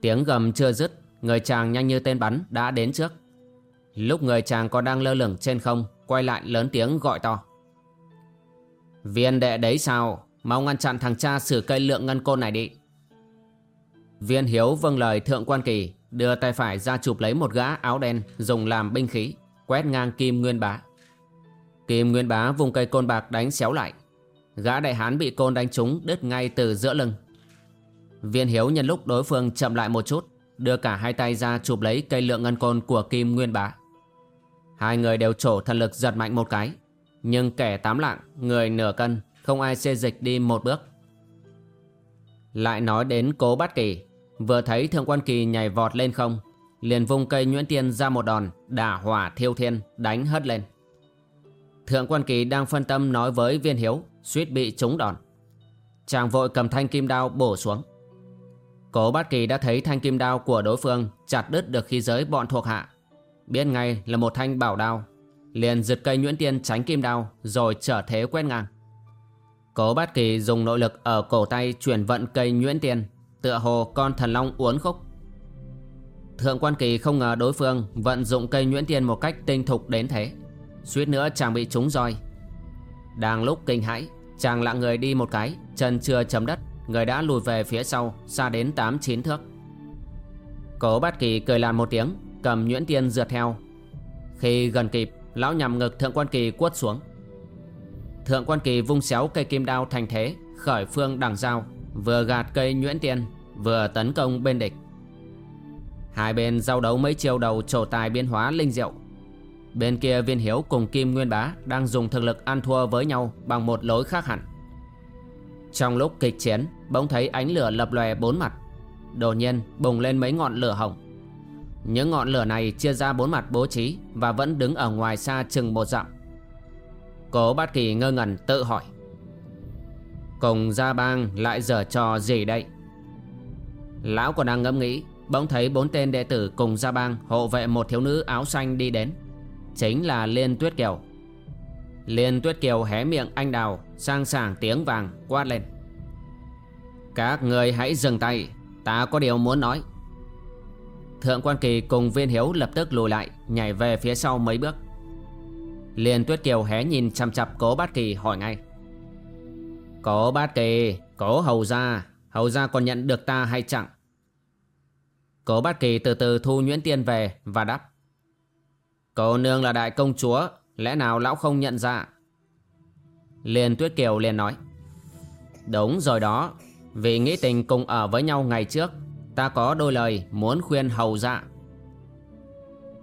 Tiếng gầm chưa dứt, Người chàng nhanh như tên bắn đã đến trước. Lúc người chàng còn đang lơ lửng trên không, Quay lại lớn tiếng gọi to. Viên đệ đấy sao? Mau ngăn chặn thằng cha sử cây lượng ngân côn này đi. Viên hiếu vâng lời thượng quan kỳ Đưa tay phải ra chụp lấy một gã áo đen Dùng làm binh khí Quét ngang kim nguyên bá. Kim nguyên bá vùng cây côn bạc đánh xéo lại. Gã đại hán bị côn đánh trúng đứt ngay từ giữa lưng. Viên hiếu nhân lúc đối phương chậm lại một chút Đưa cả hai tay ra chụp lấy cây lượng ngân côn của kim nguyên bá. Hai người đều trổ thần lực giật mạnh một cái Nhưng kẻ tám lạng, người nửa cân Không ai xê dịch đi một bước. Lại nói đến cố bát kỳ Vừa thấy thượng quan kỳ nhảy vọt lên không, Liền vung cây nhuyễn tiên ra một đòn, Đả hỏa thiêu thiên, đánh hất lên. Thượng quan kỳ đang phân tâm nói với viên hiếu, suýt bị trúng đòn. Chàng vội cầm thanh kim đao bổ xuống. Cố bát kỳ đã thấy thanh kim đao của đối phương Chặt đứt được khí giới bọn thuộc hạ. Biết ngay là một thanh bảo đao, Liền giật cây nhuyễn tiên tránh kim đao Rồi trở thế quét ngang. Cố bát kỳ dùng nội lực ở cổ tay Chuyển vận cây nhuyễn tiên Tựa hồ con thần long uốn khúc. Thượng quan kỳ không ngờ đối phương Vận dụng cây nhuyễn tiên một cách tinh thục đến thế. Suýt nữa chàng bị trúng roi. Đang lúc kinh hãi, Chàng lạng người đi một cái, Chân chưa chấm đất, Người đã lùi về phía sau, Xa đến 8-9 thước. Cố bát kỳ cười làm một tiếng, Cầm nhuyễn tiên rượt theo. Khi gần kịp, Lão nhằm ngực thượng quan kỳ quất xuống. Thượng quan kỳ vung xéo cây kim đao thành thế, Khởi phương đằng dao Vừa gạt cây nhuyễn tiên. Vừa tấn công bên địch. Hai bên giao đấu mấy chiêu đầu trổ tài biến hóa linh diệu. Bên kia viên hiếu cùng Kim Nguyên Bá Đang dùng thực lực ăn thua với nhau Bằng một lối khác hẳn. Trong lúc kịch chiến, Bỗng thấy ánh lửa lập lòe bốn mặt. Đột nhiên bùng lên mấy ngọn lửa hồng. Những ngọn lửa này chia ra bốn mặt bố trí Và vẫn đứng ở ngoài xa chừng một dặm. Cố Bát Kỳ ngơ ngẩn tự hỏi, Cùng gia bang lại dở trò gì đây? Lão còn đang ngẫm nghĩ, Bỗng thấy bốn tên đệ tử cùng gia bang hộ vệ một thiếu nữ áo xanh đi đến. Chính là Liên Tuyết Kiều. Liên Tuyết Kiều hé miệng anh đào, Sang sảng tiếng vàng, quát lên. Các người hãy dừng tay, Ta có điều muốn nói. Thượng quan kỳ cùng viên hiếu lập tức lùi lại, Nhảy về phía sau mấy bước. Liên Tuyết Kiều hé nhìn chăm chặp cố bát kỳ hỏi ngay. Cố bát kỳ, Cố hầu ra Hầu ra còn nhận được ta hay chẳng? Cố bát kỳ từ từ thu nhuyễn tiên về Và đáp. Cô nương là đại công chúa, Lẽ nào lão không nhận ra? Liên Tuyết Kiều liền nói. Đúng rồi đó, Vì nghĩ tình cùng ở với nhau ngày trước, Ta có đôi lời muốn khuyên hầu dạ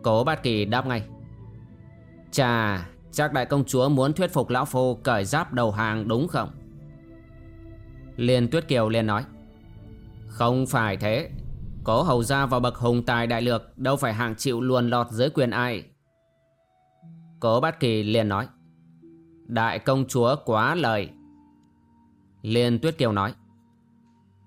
Cố Bát Kỳ đáp ngay. Chà, Chắc đại công chúa muốn thuyết phục lão phu Cởi giáp đầu hàng đúng không? Liên Tuyết Kiều liền nói, Không phải thế. Cố hầu ra vào bậc hùng tài đại lược Đâu phải hạng chịu luồn lọt dưới quyền ai. Cố Bát Kỳ liền nói, Đại công chúa quá lời. Liên Tuyết Kiều nói,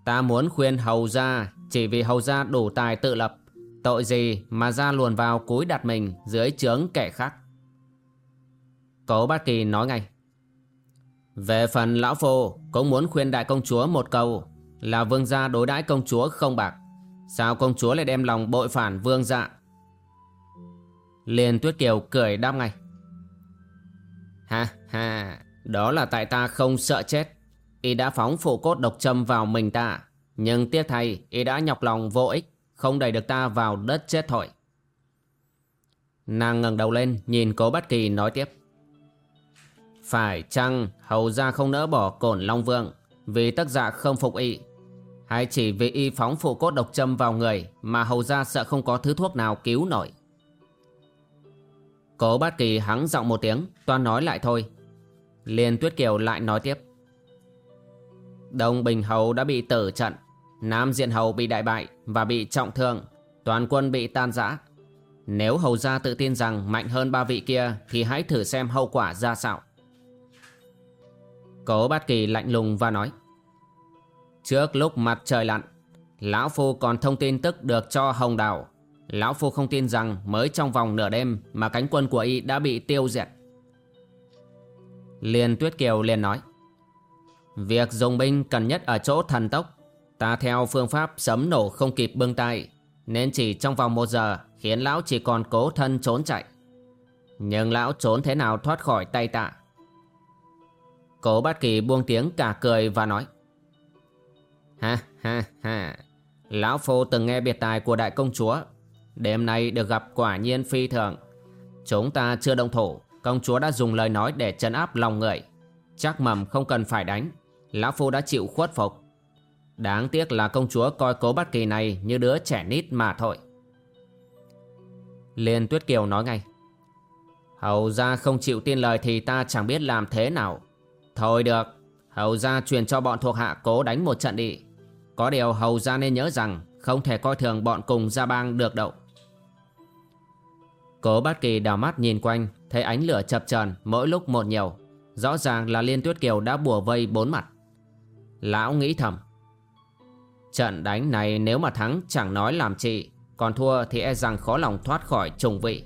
Ta muốn khuyên hầu gia, Chỉ vì hầu gia đủ tài tự lập, Tội gì mà ra luồn vào cúi đặt mình Dưới trướng kẻ khác? Cố Bát Kỳ nói ngay về phần lão phu Cũng muốn khuyên đại công chúa một câu Là vương gia đối đãi công chúa không bạc Sao công chúa lại đem lòng bội phản vương dạ Liên Tuyết Kiều cười đáp ngay Ha ha, đó là tại ta không sợ chết. Y đã phóng phụ cốt độc châm vào mình ta. Nhưng tiếc thay, y đã nhọc lòng vô ích, không đẩy được ta vào đất chết thổi. Nàng ngẩng đầu lên, nhìn cố bất kỳ nói tiếp. Phải chăng hầu ra không nỡ bỏ cổn Long Vương vì tác giả không phục y? Hay chỉ vì y phóng phụ cốt độc châm vào người mà hầu ra sợ không có thứ thuốc nào cứu nổi. Cố bát kỳ hắng giọng một tiếng, Toan nói lại thôi. Liên Tuyết Kiều lại nói tiếp. Đông Bình Hầu đã bị tử trận, Nam Diện Hầu bị đại bại Và bị trọng thương, Toàn quân bị tan rã. Nếu Hầu gia tự tin rằng mạnh hơn ba vị kia Thì hãy thử xem hậu quả ra sao. Cố Bát Kỳ lạnh lùng và nói, Trước lúc mặt trời lặn, Lão Phu còn thông tin tức được cho Hồng Đào Lão Phu không tin rằng mới trong vòng nửa đêm mà cánh quân của y đã bị tiêu diệt. Liên Tuyết Kiều liền nói. Việc dùng binh cần nhất ở chỗ thần tốc. Ta theo phương pháp sấm nổ không kịp bưng tay. Nên chỉ trong vòng một giờ khiến lão chỉ còn cố thân trốn chạy. Nhưng lão trốn thế nào thoát khỏi tay tạ. Cố bát kỳ buông tiếng cả cười và nói. Ha ha ha. Lão Phu từng nghe biệt tài của đại công chúa. Đêm nay được gặp quả nhiên phi thường. Chúng ta chưa động thủ. Công chúa đã dùng lời nói để trấn áp lòng người. Chắc mầm không cần phải đánh. Lão Phu đã chịu khuất phục. Đáng tiếc là công chúa coi cố bất kỳ này Như đứa trẻ nít mà thôi. Liên Tuyết Kiều nói ngay. Hầu ra không chịu tin lời Thì ta chẳng biết làm thế nào. Thôi được, Hầu ra truyền cho bọn thuộc hạ cố đánh một trận đi. Có điều hầu ra nên nhớ rằng Không thể coi thường bọn cùng gia bang được đâu. Cố bát kỳ đào mắt nhìn quanh, Thấy ánh lửa chập chờn mỗi lúc một nhiều. Rõ ràng là Liên Tuyết Kiều đã bùa vây bốn mặt. Lão nghĩ thầm, Trận đánh này nếu mà thắng chẳng nói làm chị Còn thua thì e rằng khó lòng thoát khỏi trùng vị.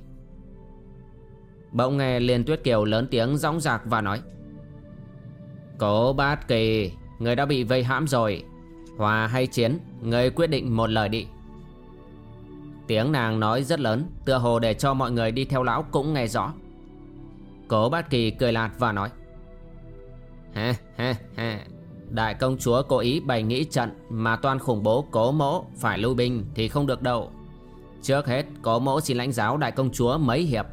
Bỗng nghe Liên Tuyết Kiều lớn tiếng rõng rạc và nói Cố bát kỳ, Người đã bị vây hãm rồi. Hòa hay chiến, Người quyết định một lời đi. Tiếng nàng nói rất lớn, Tựa hồ để cho mọi người đi theo lão cũng nghe rõ. Cố bát kỳ cười lạt và nói Ha ha ha Đại công chúa cố ý bày nghĩ trận Mà toàn khủng bố cố mỗ Phải lưu binh thì không được đâu. Trước hết, cố mỗ xin lãnh giáo đại công chúa mấy hiệp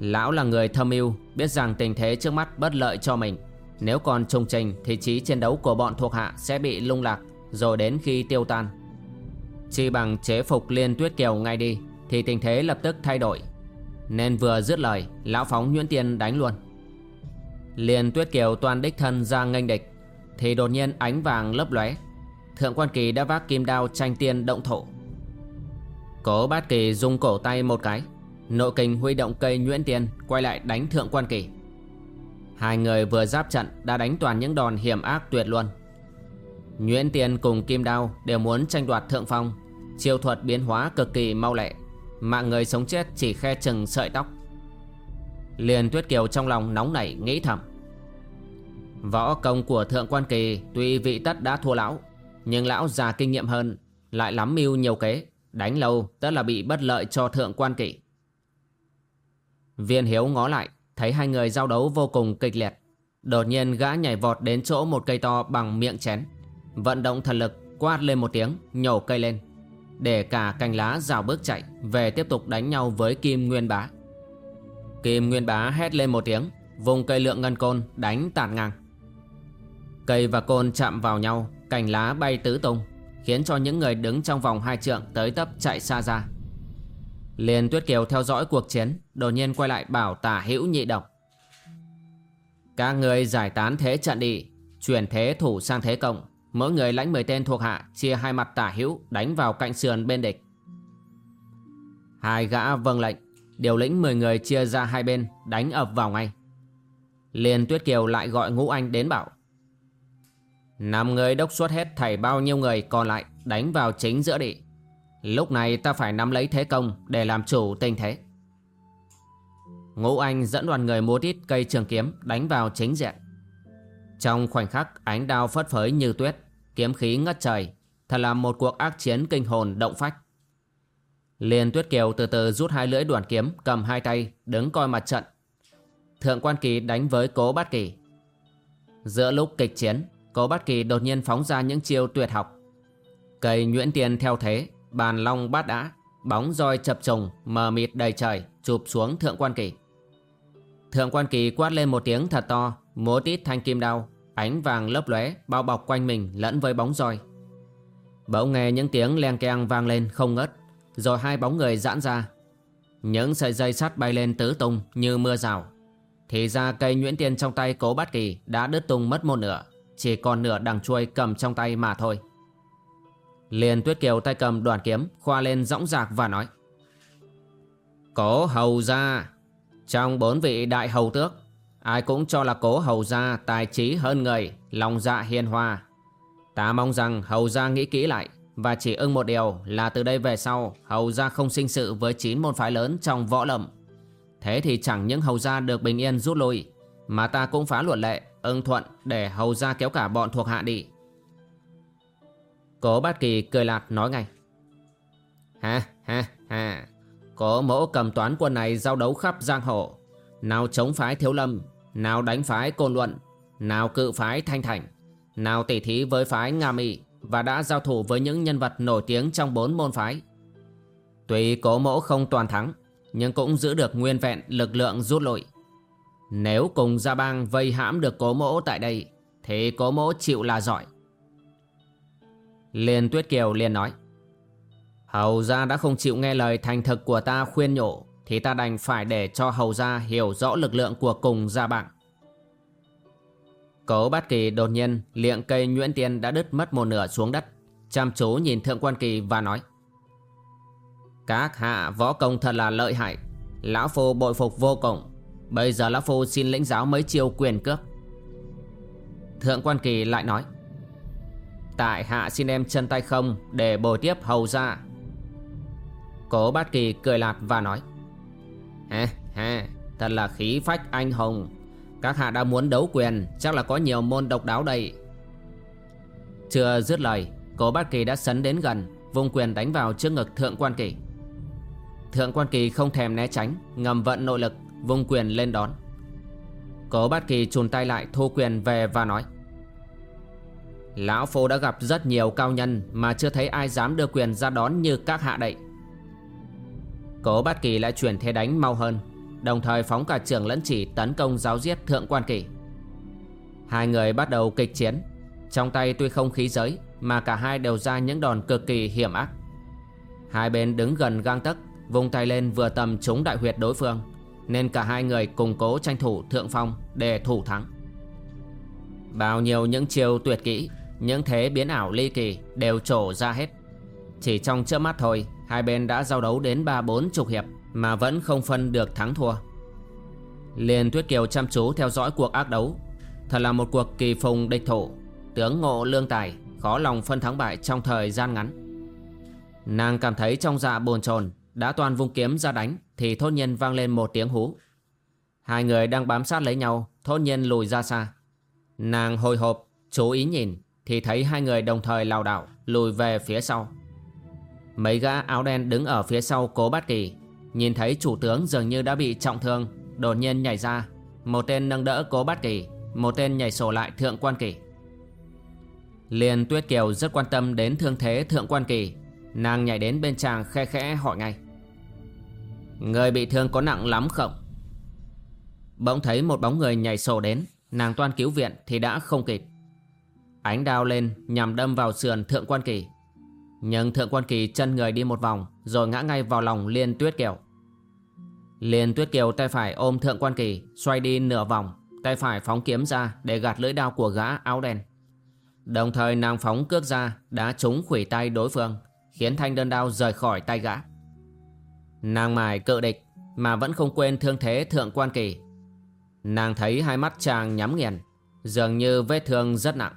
Lão là người thâm mưu Biết rằng tình thế trước mắt bất lợi cho mình. Nếu còn trùng trình Thì trí chiến đấu của bọn thuộc hạ sẽ bị lung lạc, Rồi đến khi tiêu tan. Chi bằng chế phục Liên Tuyết Kiều ngay đi, Thì tình thế lập tức thay đổi. Nên vừa dứt lời, Lão phóng Nguyễn Tiên đánh luôn. Liên Tuyết Kiều toàn đích thân ra nghênh địch, Thì đột nhiên ánh vàng lấp lóe. Thượng quan kỳ đã vác kim đao tranh tiên động thổ. Cố bát kỳ dùng cổ tay một cái. Nội kình huy động cây nhuyễn tiên Quay lại đánh thượng quan kỳ. Hai người vừa giáp trận Đã đánh toàn những đòn hiểm ác tuyệt luôn. Nhuyễn tiên cùng kim đao Đều muốn tranh đoạt thượng phong, Chiêu thuật biến hóa cực kỳ mau lẹ, Mạng người sống chết chỉ khe chừng sợi tóc. Liền tuyết kiều trong lòng nóng nảy, nghĩ thầm. Võ công của thượng quan kỳ Tuy vị tất đã thua lão, Nhưng lão già kinh nghiệm hơn, Lại lắm mưu nhiều kế, Đánh lâu tất là bị bất lợi cho thượng quan kỳ. Viên hiếu ngó lại, Thấy hai người giao đấu vô cùng kịch liệt. Đột nhiên gã nhảy vọt đến chỗ một cây to bằng miệng chén. Vận động thần lực, quát lên một tiếng, Nhổ cây lên. Để cả cành lá rào bước chạy, Về tiếp tục đánh nhau với Kim Nguyên Bá. Kim Nguyên Bá hét lên một tiếng, Vùng cây lượng ngân côn đánh tản ngang. Cây và côn chạm vào nhau, Cành lá bay tứ tung, Khiến cho những người đứng trong vòng hai trượng Tới tấp chạy xa ra. Liền Tuyết Kiều theo dõi cuộc chiến, Đột nhiên quay lại bảo tả hữu nhị độc. Các người giải tán thế trận đi, Chuyển thế thủ sang thế cộng. Mỗi người lãnh 10 tên thuộc hạ, Chia hai mặt tả hữu, đánh vào cạnh sườn bên địch. Hai gã vâng lệnh, Điều lĩnh 10 người chia ra hai bên, Đánh ập vào ngay. Liền Tuyết Kiều lại gọi Ngũ Anh đến bảo, Năm người đốc xuất hết thảy bao nhiêu người còn lại, Đánh vào chính giữa địa Lúc này ta phải nắm lấy thế công Để làm chủ tình thế. Ngũ Anh dẫn đoàn người múa tít cây trường kiếm Đánh vào chính diện. Trong khoảnh khắc, ánh đao phất phới như tuyết, Kiếm khí ngất trời, Thật là một cuộc ác chiến kinh hồn động phách. Liên Tuyết Kiều từ từ rút hai lưỡi đoàn kiếm, Cầm hai tay, đứng coi mặt trận. Thượng quan kỳ đánh với cố bát kỳ. Giữa lúc kịch chiến, Cố bát kỳ đột nhiên phóng ra những chiêu tuyệt học. Cây nhuyễn tiền theo thế Bàn long bát đã Bóng roi chập trùng, mờ mịt đầy trời, Chụp xuống thượng quan kỳ. Thượng quan kỳ quát lên một tiếng thật to, Múa tít thanh kim đao, Ánh vàng lấp lóe, bao bọc quanh mình lẫn với bóng roi. Bỗng nghe những tiếng len keng vang lên không ngớt, Rồi hai bóng người giãn ra. Những sợi dây sắt bay lên tứ tung như mưa rào. Thì ra cây nhuyễn tiên trong tay cố bát kỳ đã đứt tung mất một nửa, Chỉ còn nửa đằng chuôi cầm trong tay mà thôi. Liền tuyết kiều tay cầm đoàn kiếm, khoa lên dõng dạc và nói. Cố hầu gia, Trong bốn vị đại hầu tước, Ai cũng cho là cố hầu gia tài trí hơn người, Lòng dạ hiền hòa. Ta mong rằng hầu gia nghĩ kỹ lại Và chỉ ưng một điều là từ đây về sau, Hầu gia không sinh sự với chín môn phái lớn trong võ lâm. Thế thì chẳng những hầu gia được bình yên rút lui, Mà ta cũng phá luật lệ, ưng thuận để hầu gia kéo cả bọn thuộc hạ đi. Cố bát kỳ cười lạt nói ngay. Ha ha ha. Cố mẫu cầm toán quân này giao đấu khắp giang hồ. Nào chống phái thiếu lâm, Nào đánh phái côn luận, Nào cự phái thanh thành, Nào tỉ thí với phái nga Mỹ Và đã giao thủ với những nhân vật nổi tiếng trong bốn môn phái. Tuy cố mẫu không toàn thắng, Nhưng cũng giữ được nguyên vẹn lực lượng rút lui. Nếu cùng gia bang vây hãm được cố mẫu tại đây, Thì cố mẫu chịu là giỏi. Liên Tuyết Kiều liền nói, Hầu gia đã không chịu nghe lời thành thực của ta khuyên nhủ, Thì ta đành phải để cho hầu gia hiểu rõ lực lượng của cùng gia bạn. Cố bát kỳ đột nhiên liệng cây nhuyễn tiên đã đứt mất một nửa xuống đất. Chăm chú nhìn thượng quan kỳ và nói, Các hạ võ công thật là lợi hại. Lão Phu bội phục vô cùng. Bây giờ Lão Phu xin lĩnh giáo mấy chiêu quyền cướp. Thượng quan kỳ lại nói Tại hạ xin em chân tay không Để bồi tiếp hầu ra. Cố bát kỳ cười lạt và nói Ha ha Thật là khí phách anh hùng Các hạ đã muốn đấu quyền, Chắc là có nhiều môn độc đáo đây. Chưa dứt lời, Cố bát kỳ đã sấn đến gần, Vùng quyền đánh vào trước ngực thượng quan kỳ. Thượng quan kỳ không thèm né tránh, Ngầm vận nội lực, Vùng quyền lên đón. Cố bát kỳ chùn tay lại thu quyền về và nói Lão Phu đã gặp rất nhiều cao nhân Mà chưa thấy ai dám đưa quyền ra đón như các hạ đậy. Cố Bát Kỳ lại chuyển thế đánh mau hơn, Đồng thời phóng cả trường lẫn chỉ tấn công giáo giết Thượng Quan Kỳ. Hai người bắt đầu kịch chiến. Trong tay tuy không khí giới, Mà cả hai đều ra những đòn cực kỳ hiểm ác. Hai bên đứng gần gang tấc, Vung tay lên vừa tầm trúng đại huyệt đối phương, Nên cả hai người cùng cố tranh thủ thượng phong Để thủ thắng. Bao nhiêu những chiêu tuyệt kỹ những thế biến ảo ly kỳ Đều trổ ra hết. Chỉ trong chớp mắt thôi, Hai bên đã giao đấu đến ba bốn chục hiệp Mà vẫn không phân được thắng thua. Liền Tuyết Kiều chăm chú theo dõi cuộc ác đấu. Thật là một cuộc kỳ phùng địch thủ. Tướng ngộ lương tài Khó lòng phân thắng bại trong thời gian ngắn. Nàng cảm thấy trong dạ bồn chồn Đã toàn vung kiếm ra đánh Thì thốt nhân vang lên một tiếng hú. Hai người đang bám sát lấy nhau, Thốt nhân lùi ra xa. Nàng hồi hộp, chú ý nhìn. Thì thấy hai người đồng thời lao đảo, Lùi về phía sau. Mấy gã áo đen đứng ở phía sau cố bát kỳ, Nhìn thấy chủ tướng dường như đã bị trọng thương, Đột nhiên nhảy ra. Một tên nâng đỡ cố bát kỳ, Một tên nhảy sổ lại thượng quan kỳ. Liên Tuyết Kiều rất quan tâm đến thương thế thượng quan kỳ, Nàng nhảy đến bên chàng khe khẽ hỏi ngay. Người bị thương có nặng lắm không? Bỗng thấy một bóng người nhảy sổ đến, Nàng toan cứu viện thì đã không kịp. Ánh đao lên, nhằm đâm vào sườn thượng quan kỳ. Nhưng thượng quan kỳ chân người đi một vòng, Rồi ngã ngay vào lòng Liên Tuyết Kiều. Liên Tuyết Kiều tay phải ôm thượng quan kỳ, Xoay đi nửa vòng, Tay phải phóng kiếm ra để gạt lưỡi đao của gã áo đen. Đồng thời nàng phóng cước ra Đã trúng khủy tay đối phương, Khiến thanh đơn đao rời khỏi tay gã. Nàng mài cự địch, Mà vẫn không quên thương thế thượng quan kỳ. Nàng thấy hai mắt chàng nhắm nghiền, Dường như vết thương rất nặng.